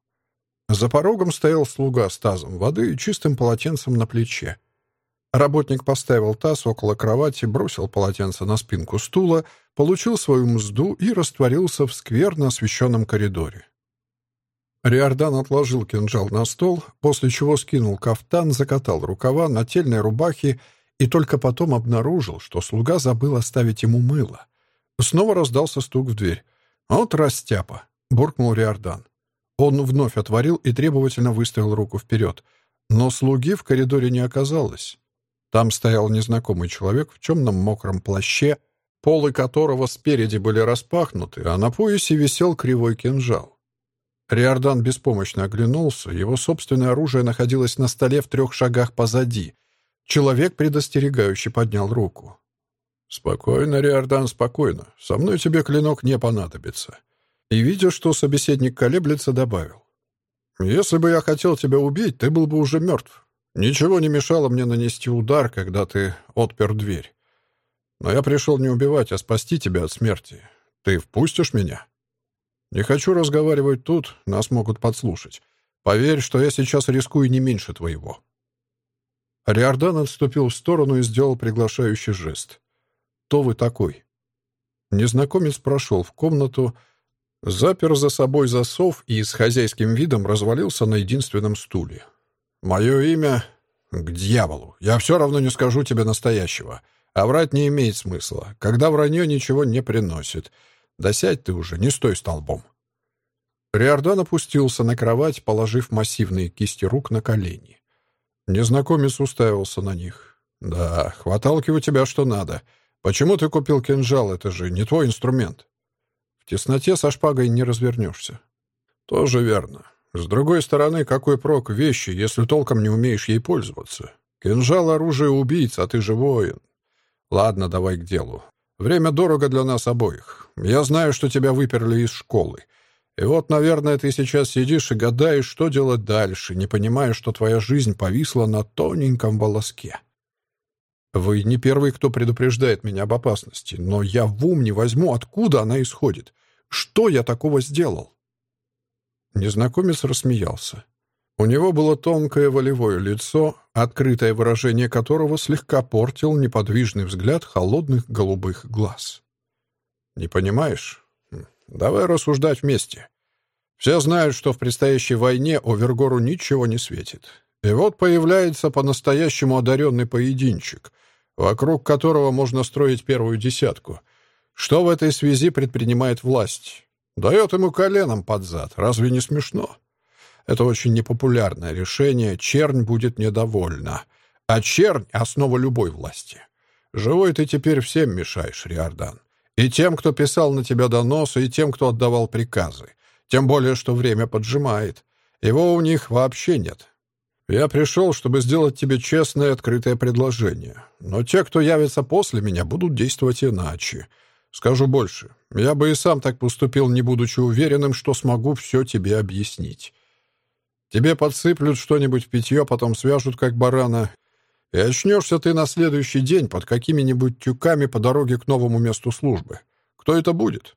За порогом стоял слуга с тазом воды и чистым полотенцем на плече. Работник поставил таз около кровати, бросил полотенце на спинку стула, получил свою мзду и растворился в скверно освещенном коридоре. Риордан отложил кинжал на стол, после чего скинул кафтан, закатал рукава нательной рубахи и только потом обнаружил, что слуга забыл оставить ему мыло — Снова раздался стук в дверь. «Вот растяпа!» — буркнул Риордан. Он вновь отворил и требовательно выставил руку вперед. Но слуги в коридоре не оказалось. Там стоял незнакомый человек в темном мокром плаще, полы которого спереди были распахнуты, а на поясе висел кривой кинжал. Риордан беспомощно оглянулся, его собственное оружие находилось на столе в трех шагах позади. Человек предостерегающе поднял руку. «Спокойно, Риордан, спокойно. Со мной тебе клинок не понадобится. И, видя, что собеседник колеблется, добавил. «Если бы я хотел тебя убить, ты был бы уже мертв. Ничего не мешало мне нанести удар, когда ты отпер дверь. Но я пришел не убивать, а спасти тебя от смерти. Ты впустишь меня? Не хочу разговаривать тут, нас могут подслушать. Поверь, что я сейчас рискую не меньше твоего». Риордан отступил в сторону и сделал приглашающий жест. «Кто вы такой?» Незнакомец прошел в комнату, запер за собой засов и с хозяйским видом развалился на единственном стуле. «Мое имя — к дьяволу. Я все равно не скажу тебе настоящего. А врать не имеет смысла, когда вранье ничего не приносит. Да сядь ты уже, не стой столбом». Риордан опустился на кровать, положив массивные кисти рук на колени. Незнакомец уставился на них. «Да, хваталки у тебя что надо. Почему ты купил кинжал? Это же не твой инструмент». В тесноте со шпагой не развернешься. Тоже верно. С другой стороны, какой прок вещи, если толком не умеешь ей пользоваться? Кинжал — оружие убийц, а ты же воин. Ладно, давай к делу. Время дорого для нас обоих. Я знаю, что тебя выперли из школы. И вот, наверное, ты сейчас сидишь и гадаешь, что делать дальше, не понимая, что твоя жизнь повисла на тоненьком волоске. Вы не первый, кто предупреждает меня об опасности, но я в ум не возьму, откуда она исходит. Что я такого сделал?» Незнакомец рассмеялся. У него было тонкое волевое лицо, открытое выражение которого слегка портил неподвижный взгляд холодных голубых глаз. «Не понимаешь? Давай рассуждать вместе. Все знают, что в предстоящей войне Овергору ничего не светит. И вот появляется по-настоящему одаренный поединчик — вокруг которого можно строить первую десятку. Что в этой связи предпринимает власть? Дает ему коленом под зад. Разве не смешно? Это очень непопулярное решение. Чернь будет недовольна. А чернь — основа любой власти. Живой ты теперь всем мешаешь, Риордан. И тем, кто писал на тебя доносы, и тем, кто отдавал приказы. Тем более, что время поджимает. Его у них вообще нет. Я пришел, чтобы сделать тебе честное и открытое предложение. Но те, кто явится после меня, будут действовать иначе. Скажу больше. Я бы и сам так поступил, не будучи уверенным, что смогу все тебе объяснить. Тебе подсыплют что-нибудь в питье, потом свяжут, как барана, и очнешься ты на следующий день под какими-нибудь тюками по дороге к новому месту службы. Кто это будет?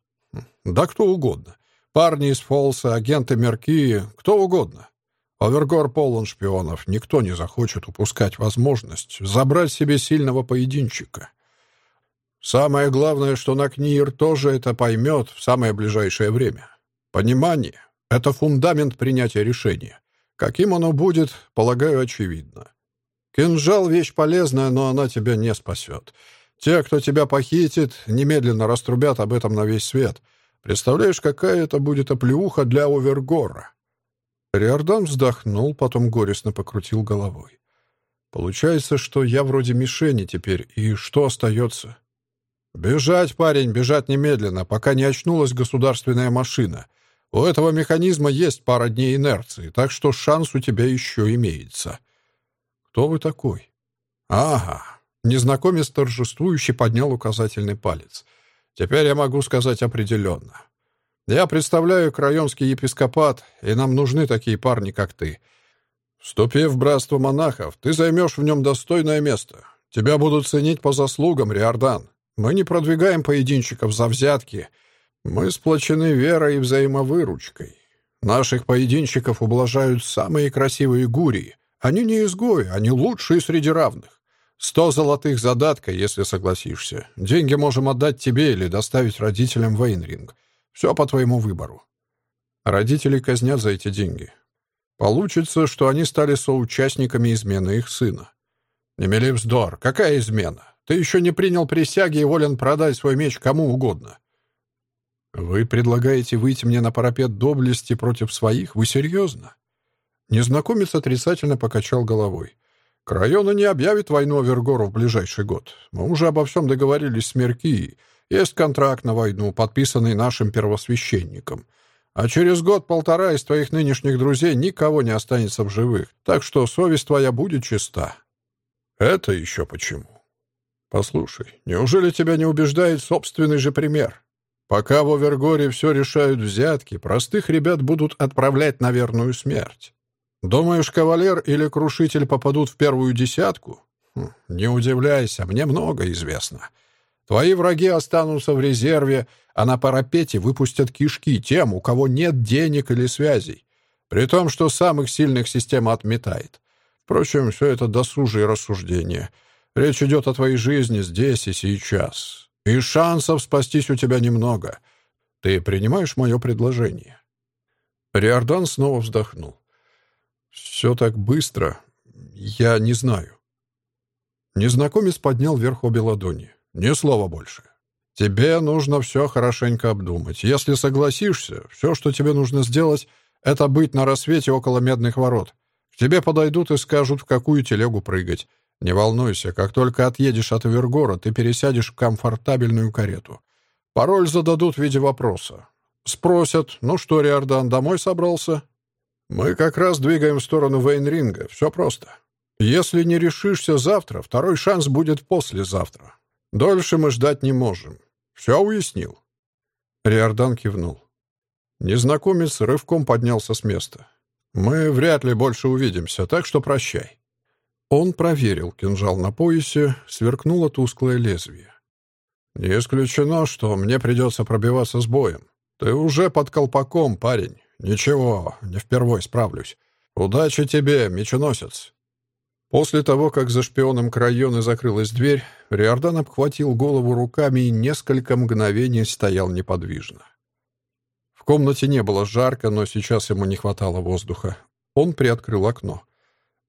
Да кто угодно. Парни из Фолса, агенты Мерки, кто угодно. Овергор полон шпионов. Никто не захочет упускать возможность забрать себе сильного поединчика. Самое главное, что Накнир тоже это поймет в самое ближайшее время. Понимание — это фундамент принятия решения. Каким оно будет, полагаю, очевидно. Кинжал — вещь полезная, но она тебя не спасет. Те, кто тебя похитит, немедленно раструбят об этом на весь свет. Представляешь, какая это будет оплеуха для Овергора? Риордан вздохнул, потом горестно покрутил головой. «Получается, что я вроде мишени теперь, и что остается?» «Бежать, парень, бежать немедленно, пока не очнулась государственная машина. У этого механизма есть пара дней инерции, так что шанс у тебя еще имеется». «Кто вы такой?» «Ага». Незнакомец торжествующий поднял указательный палец. «Теперь я могу сказать определенно. Я представляю Крайонский епископат, и нам нужны такие парни, как ты. Вступив в братство монахов, ты займешь в нем достойное место. Тебя будут ценить по заслугам, Риордан. Мы не продвигаем поединщиков за взятки. Мы сплочены верой и взаимовыручкой. Наших поединщиков ублажают самые красивые гурии. Они не изгои, они лучшие среди равных. Сто золотых задатка, если согласишься. Деньги можем отдать тебе или доставить родителям в Эйнринг. Все по твоему выбору. Родители казнят за эти деньги. Получится, что они стали соучастниками измены их сына. Не мели вздор. Какая измена? Ты еще не принял присяги и волен продать свой меч кому угодно. Вы предлагаете выйти мне на парапет доблести против своих? Вы серьезно? Незнакомец отрицательно покачал головой. Крайона не объявит войну Авергору в ближайший год. Мы уже обо всем договорились с Меркией. Есть контракт на войну, подписанный нашим первосвященником. А через год-полтора из твоих нынешних друзей никого не останется в живых, так что совесть твоя будет чиста». «Это еще почему?» «Послушай, неужели тебя не убеждает собственный же пример?» Пока в Овергоре все решают взятки, простых ребят будут отправлять на верную смерть. Думаешь, кавалер или крушитель попадут в первую десятку? Хм, не удивляйся, мне много известно. Твои враги останутся в резерве, а на парапете выпустят кишки тем, у кого нет денег или связей. При том, что самых сильных система отметает. Впрочем, все это досужие рассуждения. Речь идет о твоей жизни здесь и сейчас. И шансов спастись у тебя немного. Ты принимаешь мое предложение?» Риордан снова вздохнул. «Все так быстро. Я не знаю». Незнакомец поднял вверх обе ладони. «Ни слова больше. Тебе нужно все хорошенько обдумать. Если согласишься, все, что тебе нужно сделать, это быть на рассвете около Медных ворот. К тебе подойдут и скажут, в какую телегу прыгать. Не волнуйся, как только отъедешь от Вергора, ты пересядешь в комфортабельную карету. Пароль зададут в виде вопроса. Спросят, ну что, Риордан, домой собрался? Мы как раз двигаем в сторону Вейнринга, все просто. Если не решишься завтра, второй шанс будет послезавтра. Дольше мы ждать не можем. Все уяснил?» Риордан кивнул. Незнакомец рывком поднялся с места. «Мы вряд ли больше увидимся, так что прощай». Он проверил кинжал на поясе, сверкнуло тусклое лезвие. «Не исключено, что мне придется пробиваться с боем. Ты уже под колпаком, парень. Ничего, не впервой справлюсь. Удачи тебе, меченосец!» После того, как за шпионом Крайоны закрылась дверь, Риордан обхватил голову руками и несколько мгновений стоял неподвижно. В комнате не было жарко, но сейчас ему не хватало воздуха. Он приоткрыл окно.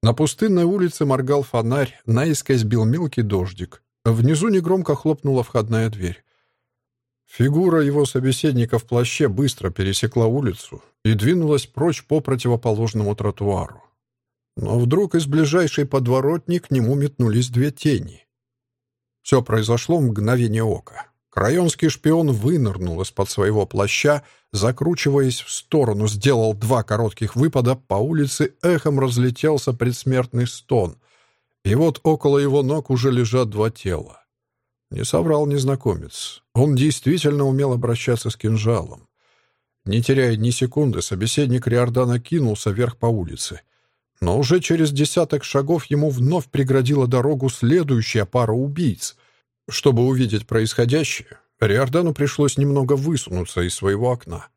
На пустынной улице моргал фонарь, наискось бил мелкий дождик. Внизу негромко хлопнула входная дверь. Фигура его собеседника в плаще быстро пересекла улицу и двинулась прочь по противоположному тротуару. Но вдруг из ближайшей подворотни к нему метнулись две тени. Все произошло в мгновение ока. Крайонский шпион вынырнул из-под своего плаща, закручиваясь в сторону, сделал два коротких выпада, по улице эхом разлетелся предсмертный стон. И вот около его ног уже лежат два тела. Не соврал незнакомец. Он действительно умел обращаться с кинжалом. Не теряя ни секунды, собеседник Риордана кинулся вверх по улице. Но уже через десяток шагов ему вновь преградила дорогу следующая пара убийц — чтобы увидеть происходящее, Риордану пришлось немного высунуться из своего окна.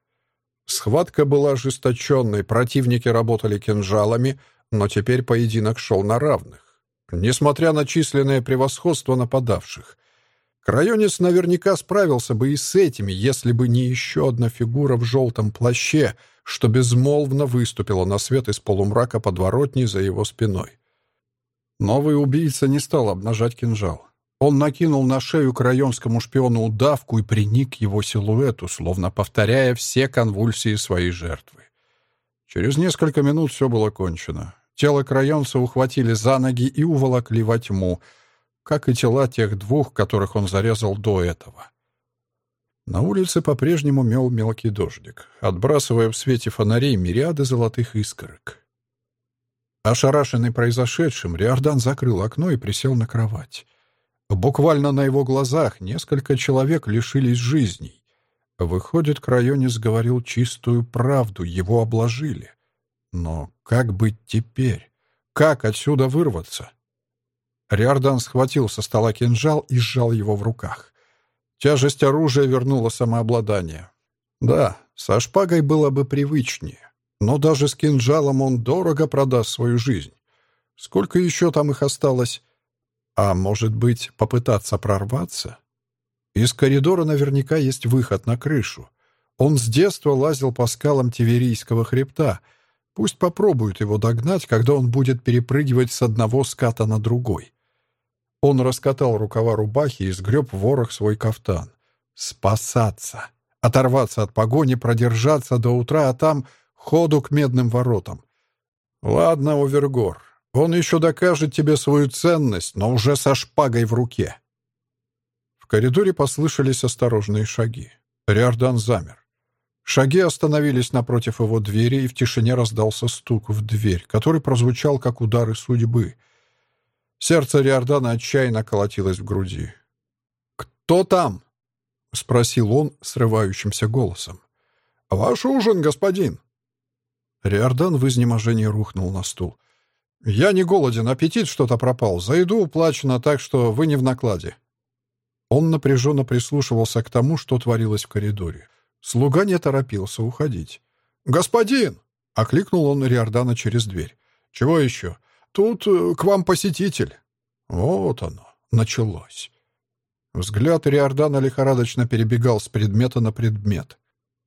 Схватка была ожесточенной, противники работали кинжалами, но теперь поединок шел на равных. Несмотря на численное превосходство нападавших, Крайонец наверняка справился бы и с этими, если бы не еще одна фигура в желтом плаще, что безмолвно выступила на свет из полумрака подворотни за его спиной. Новый убийца не стал обнажать кинжал. Он накинул на шею крайонскому шпиону удавку и приник его силуэту, словно повторяя все конвульсии своей жертвы. Через несколько минут все было кончено. Тело крайонца ухватили за ноги и уволокли во тьму, как и тела тех двух, которых он зарезал до этого. На улице по-прежнему мел мелкий дождик, отбрасывая в свете фонарей мириады золотых искорок. Ошарашенный произошедшим, Риордан закрыл окно и присел на кровать. Буквально на его глазах несколько человек лишились жизней. Выходит, Крайонис говорил чистую правду, его обложили. Но как быть теперь? Как отсюда вырваться? Риордан схватил со стола кинжал и сжал его в руках. Тяжесть оружия вернула самообладание. Да, со шпагой было бы привычнее, но даже с кинжалом он дорого продаст свою жизнь. Сколько еще там их осталось? А может быть, попытаться прорваться? Из коридора наверняка есть выход на крышу. Он с детства лазил по скалам Тиверийского хребта. Пусть попробует его догнать, когда он будет перепрыгивать с одного ската на другой. Он раскатал рукава рубахи и сгреб ворох свой кафтан. Спасаться. Оторваться от погони, продержаться до утра, а там ходу к медным воротам. Ладно, Овергор, он еще докажет тебе свою ценность, но уже со шпагой в руке. В коридоре послышались осторожные шаги. Риордан замер. Шаги остановились напротив его двери, и в тишине раздался стук в дверь, который прозвучал, как удары судьбы. Сердце Риордана отчаянно колотилось в груди. «Кто там?» — спросил он срывающимся голосом. «Ваш ужин, господин!» Риордан в изнеможении рухнул на стул. «Я не голоден, аппетит что-то пропал. За еду уплачено так, что вы не в накладе». Он напряженно прислушивался к тому, что творилось в коридоре. Слуга не торопился уходить. «Господин!» — окликнул он Риордана через дверь. «Чего еще? Тут э, к вам посетитель». Вот оно, началось. Взгляд Риордана лихорадочно перебегал с предмета на предмет.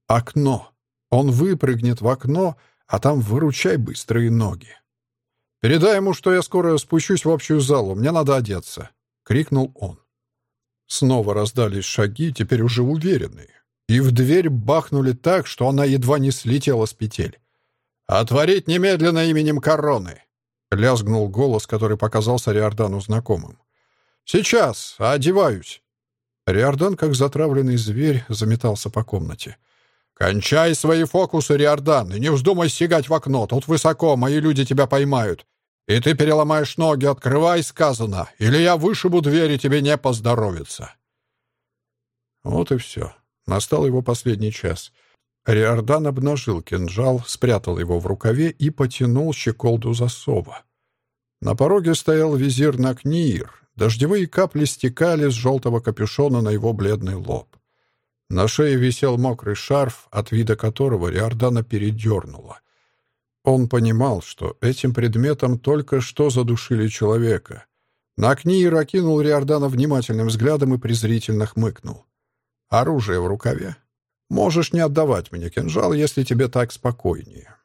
«Окно!» Он выпрыгнет в окно, а там выручай быстрые ноги. «Передай ему, что я скоро спущусь в общую залу, мне надо одеться», — крикнул он. Снова раздались шаги, теперь уже уверенные, и в дверь бахнули так, что она едва не слетела с петель. «Отворить немедленно именем короны!» — лязгнул голос, который показался Риордану знакомым. «Сейчас, одеваюсь!» Риордан, как затравленный зверь, заметался по комнате. «Кончай свои фокусы, Риордан, и не вздумай сигать в окно. Тут высоко, мои люди тебя поймают. И ты переломаешь ноги, открывай, сказано, или я вышибу дверь, и тебе не поздоровится». Вот и все. Настал его последний час. Риордан обнажил кинжал, спрятал его в рукаве и потянул щеколду засова. На пороге стоял визир Накниир. Дождевые капли стекали с желтого капюшона на его бледный лоб. На шее висел мокрый шарф, от вида которого Риордана передернула. Он понимал, что этим предметом только что задушили человека. Накниир окинул Риордана внимательным взглядом и презрительно хмыкнул. «Оружие в рукаве. Можешь не отдавать мне кинжал, если тебе так спокойнее.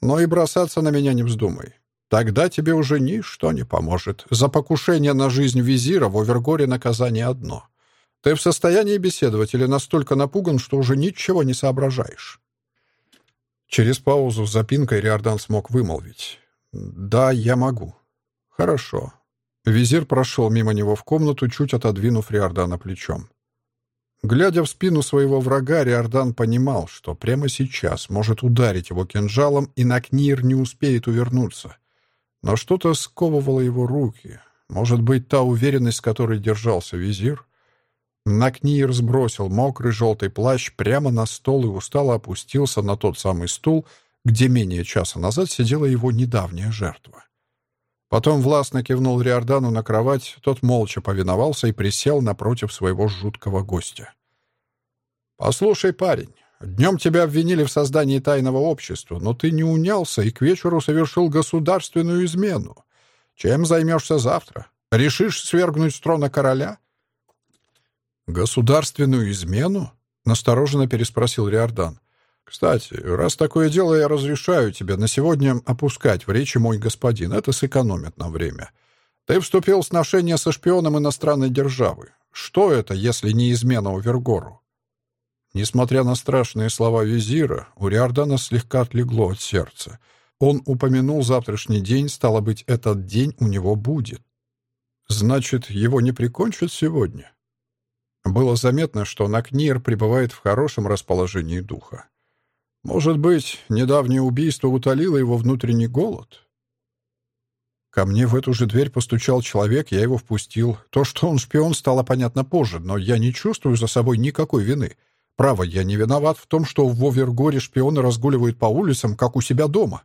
Но и бросаться на меня не вздумай. Тогда тебе уже ничто не поможет. За покушение на жизнь визира в Овергоре наказание одно — ты в состоянии беседовать или настолько напуган, что уже ничего не соображаешь?» Через паузу с запинкой Риордан смог вымолвить. «Да, я могу». «Хорошо». Визир прошел мимо него в комнату, чуть отодвинув Риордана плечом. Глядя в спину своего врага, Риордан понимал, что прямо сейчас может ударить его кинжалом, и Накнир не успеет увернуться. Но что-то сковывало его руки. Может быть, та уверенность, с которой держался визир? Накниер сбросил мокрый желтый плащ прямо на стол и устало опустился на тот самый стул, где менее часа назад сидела его недавняя жертва. Потом властно кивнул Риордану на кровать, тот молча повиновался и присел напротив своего жуткого гостя. «Послушай, парень, днем тебя обвинили в создании тайного общества, но ты не унялся и к вечеру совершил государственную измену. Чем займешься завтра? Решишь свергнуть с трона короля?» «Государственную измену?» — настороженно переспросил Риордан. «Кстати, раз такое дело, я разрешаю тебе на сегодня опускать в речи мой господин. Это сэкономит на время. Ты вступил в сношение со шпионом иностранной державы. Что это, если не измена Овергору?» Несмотря на страшные слова визира, у Риордана слегка отлегло от сердца. Он упомянул завтрашний день, стало быть, этот день у него будет. «Значит, его не прикончат сегодня?» Было заметно, что Накнир пребывает в хорошем расположении духа. Может быть, недавнее убийство утолило его внутренний голод? Ко мне в эту же дверь постучал человек, я его впустил. То, что он шпион, стало понятно позже, но я не чувствую за собой никакой вины. Право, я не виноват в том, что в Вовергоре шпионы разгуливают по улицам, как у себя дома.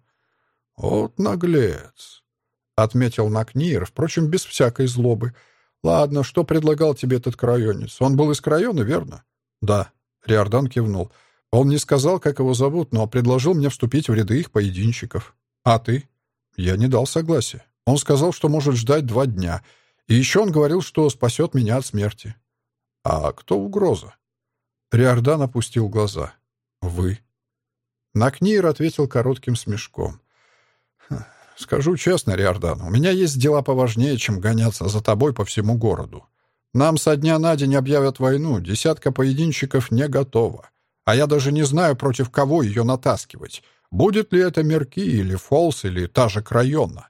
«Вот наглец», — отметил Накнир, впрочем, без всякой злобы, — «Ладно, что предлагал тебе этот крайонец? Он был из крайона, верно?» «Да», — Риордан кивнул. «Он не сказал, как его зовут, но предложил мне вступить в ряды их поединщиков. А ты?» «Я не дал согласия. Он сказал, что может ждать два дня. И еще он говорил, что спасет меня от смерти». «А кто угроза?» Риордан опустил глаза. «Вы». Накнир ответил коротким смешком. Скажу честно, Риордан, у меня есть дела поважнее, чем гоняться за тобой по всему городу. Нам со дня на день объявят войну, десятка поединщиков не готова. А я даже не знаю, против кого ее натаскивать. Будет ли это Мерки или Фолс или та же Крайона?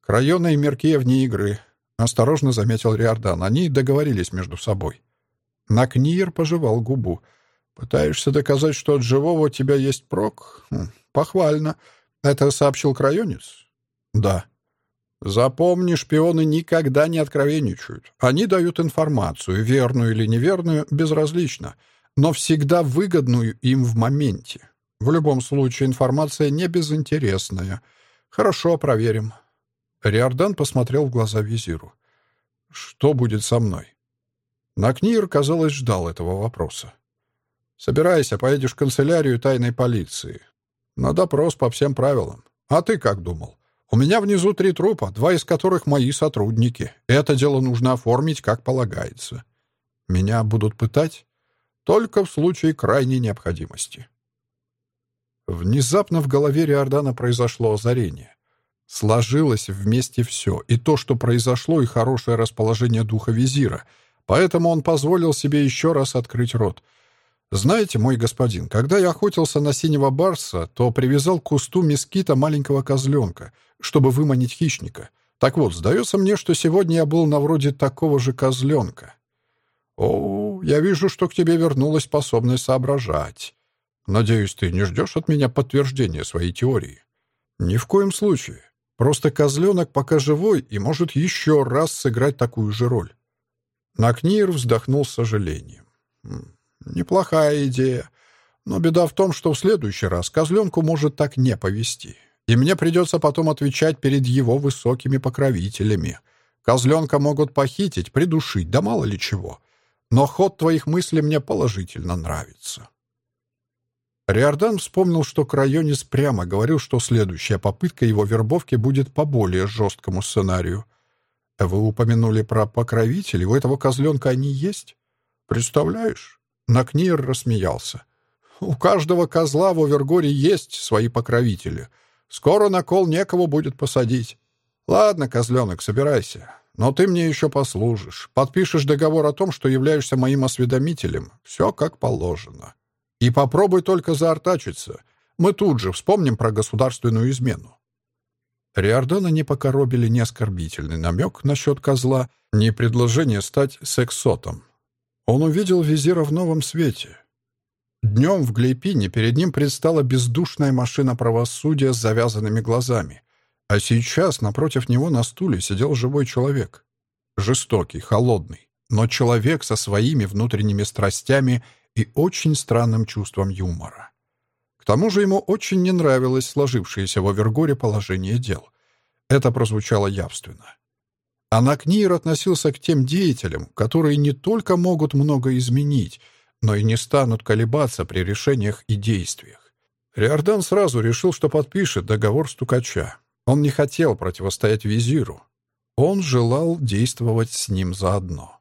Крайона и Мерки вне игры, — осторожно заметил Риордан. Они договорились между собой. Накниер пожевал губу. «Пытаешься доказать, что от живого у тебя есть прок? Хм, похвально. Это сообщил Крайонец? Да. Запомни, шпионы никогда не откровенничают. Они дают информацию, верную или неверную, безразлично, но всегда выгодную им в моменте. В любом случае информация не безинтересная. Хорошо, проверим. Риордан посмотрел в глаза визиру. Что будет со мной? Накнир, казалось, ждал этого вопроса. «Собирайся, поедешь в канцелярию тайной полиции. На допрос по всем правилам. А ты как думал? У меня внизу три трупа, два из которых мои сотрудники. Это дело нужно оформить, как полагается. Меня будут пытать? Только в случае крайней необходимости». Внезапно в голове Риордана произошло озарение. Сложилось вместе все, и то, что произошло, и хорошее расположение духа визира — Поэтому он позволил себе еще раз открыть рот. «Знаете, мой господин, когда я охотился на синего барса, то привязал к кусту мескита маленького козленка, чтобы выманить хищника. Так вот, сдается мне, что сегодня я был на вроде такого же козленка». «О, я вижу, что к тебе вернулась способность соображать. Надеюсь, ты не ждешь от меня подтверждения своей теории?» «Ни в коем случае. Просто козленок пока живой и может еще раз сыграть такую же роль. Накнир вздохнул с сожалением. «Неплохая идея. Но беда в том, что в следующий раз козленку может так не повести. И мне придется потом отвечать перед его высокими покровителями. Козленка могут похитить, придушить, да мало ли чего. Но ход твоих мыслей мне положительно нравится». Риордан вспомнил, что Крайонис прямо говорил, что следующая попытка его вербовки будет по более жесткому сценарию — «Вы упомянули про покровителей. У этого козленка они есть?» «Представляешь?» Накнир рассмеялся. «У каждого козла в Овергоре есть свои покровители. Скоро на кол некого будет посадить. Ладно, козленок, собирайся. Но ты мне еще послужишь. Подпишешь договор о том, что являешься моим осведомителем. Все как положено. И попробуй только заортачиться. Мы тут же вспомним про государственную измену. Риордана не покоробили ни оскорбительный намек насчет козла, ни предложение стать сексотом. Он увидел визира в новом свете. Днем в Глейпине перед ним предстала бездушная машина правосудия с завязанными глазами, а сейчас напротив него на стуле сидел живой человек. Жестокий, холодный, но человек со своими внутренними страстями и очень странным чувством юмора. К тому же ему очень не нравилось сложившееся в Авергоре положение дел. Это прозвучало явственно. Анакнир относился к тем деятелям, которые не только могут много изменить, но и не станут колебаться при решениях и действиях. Риордан сразу решил, что подпишет договор стукача. Он не хотел противостоять визиру. Он желал действовать с ним заодно.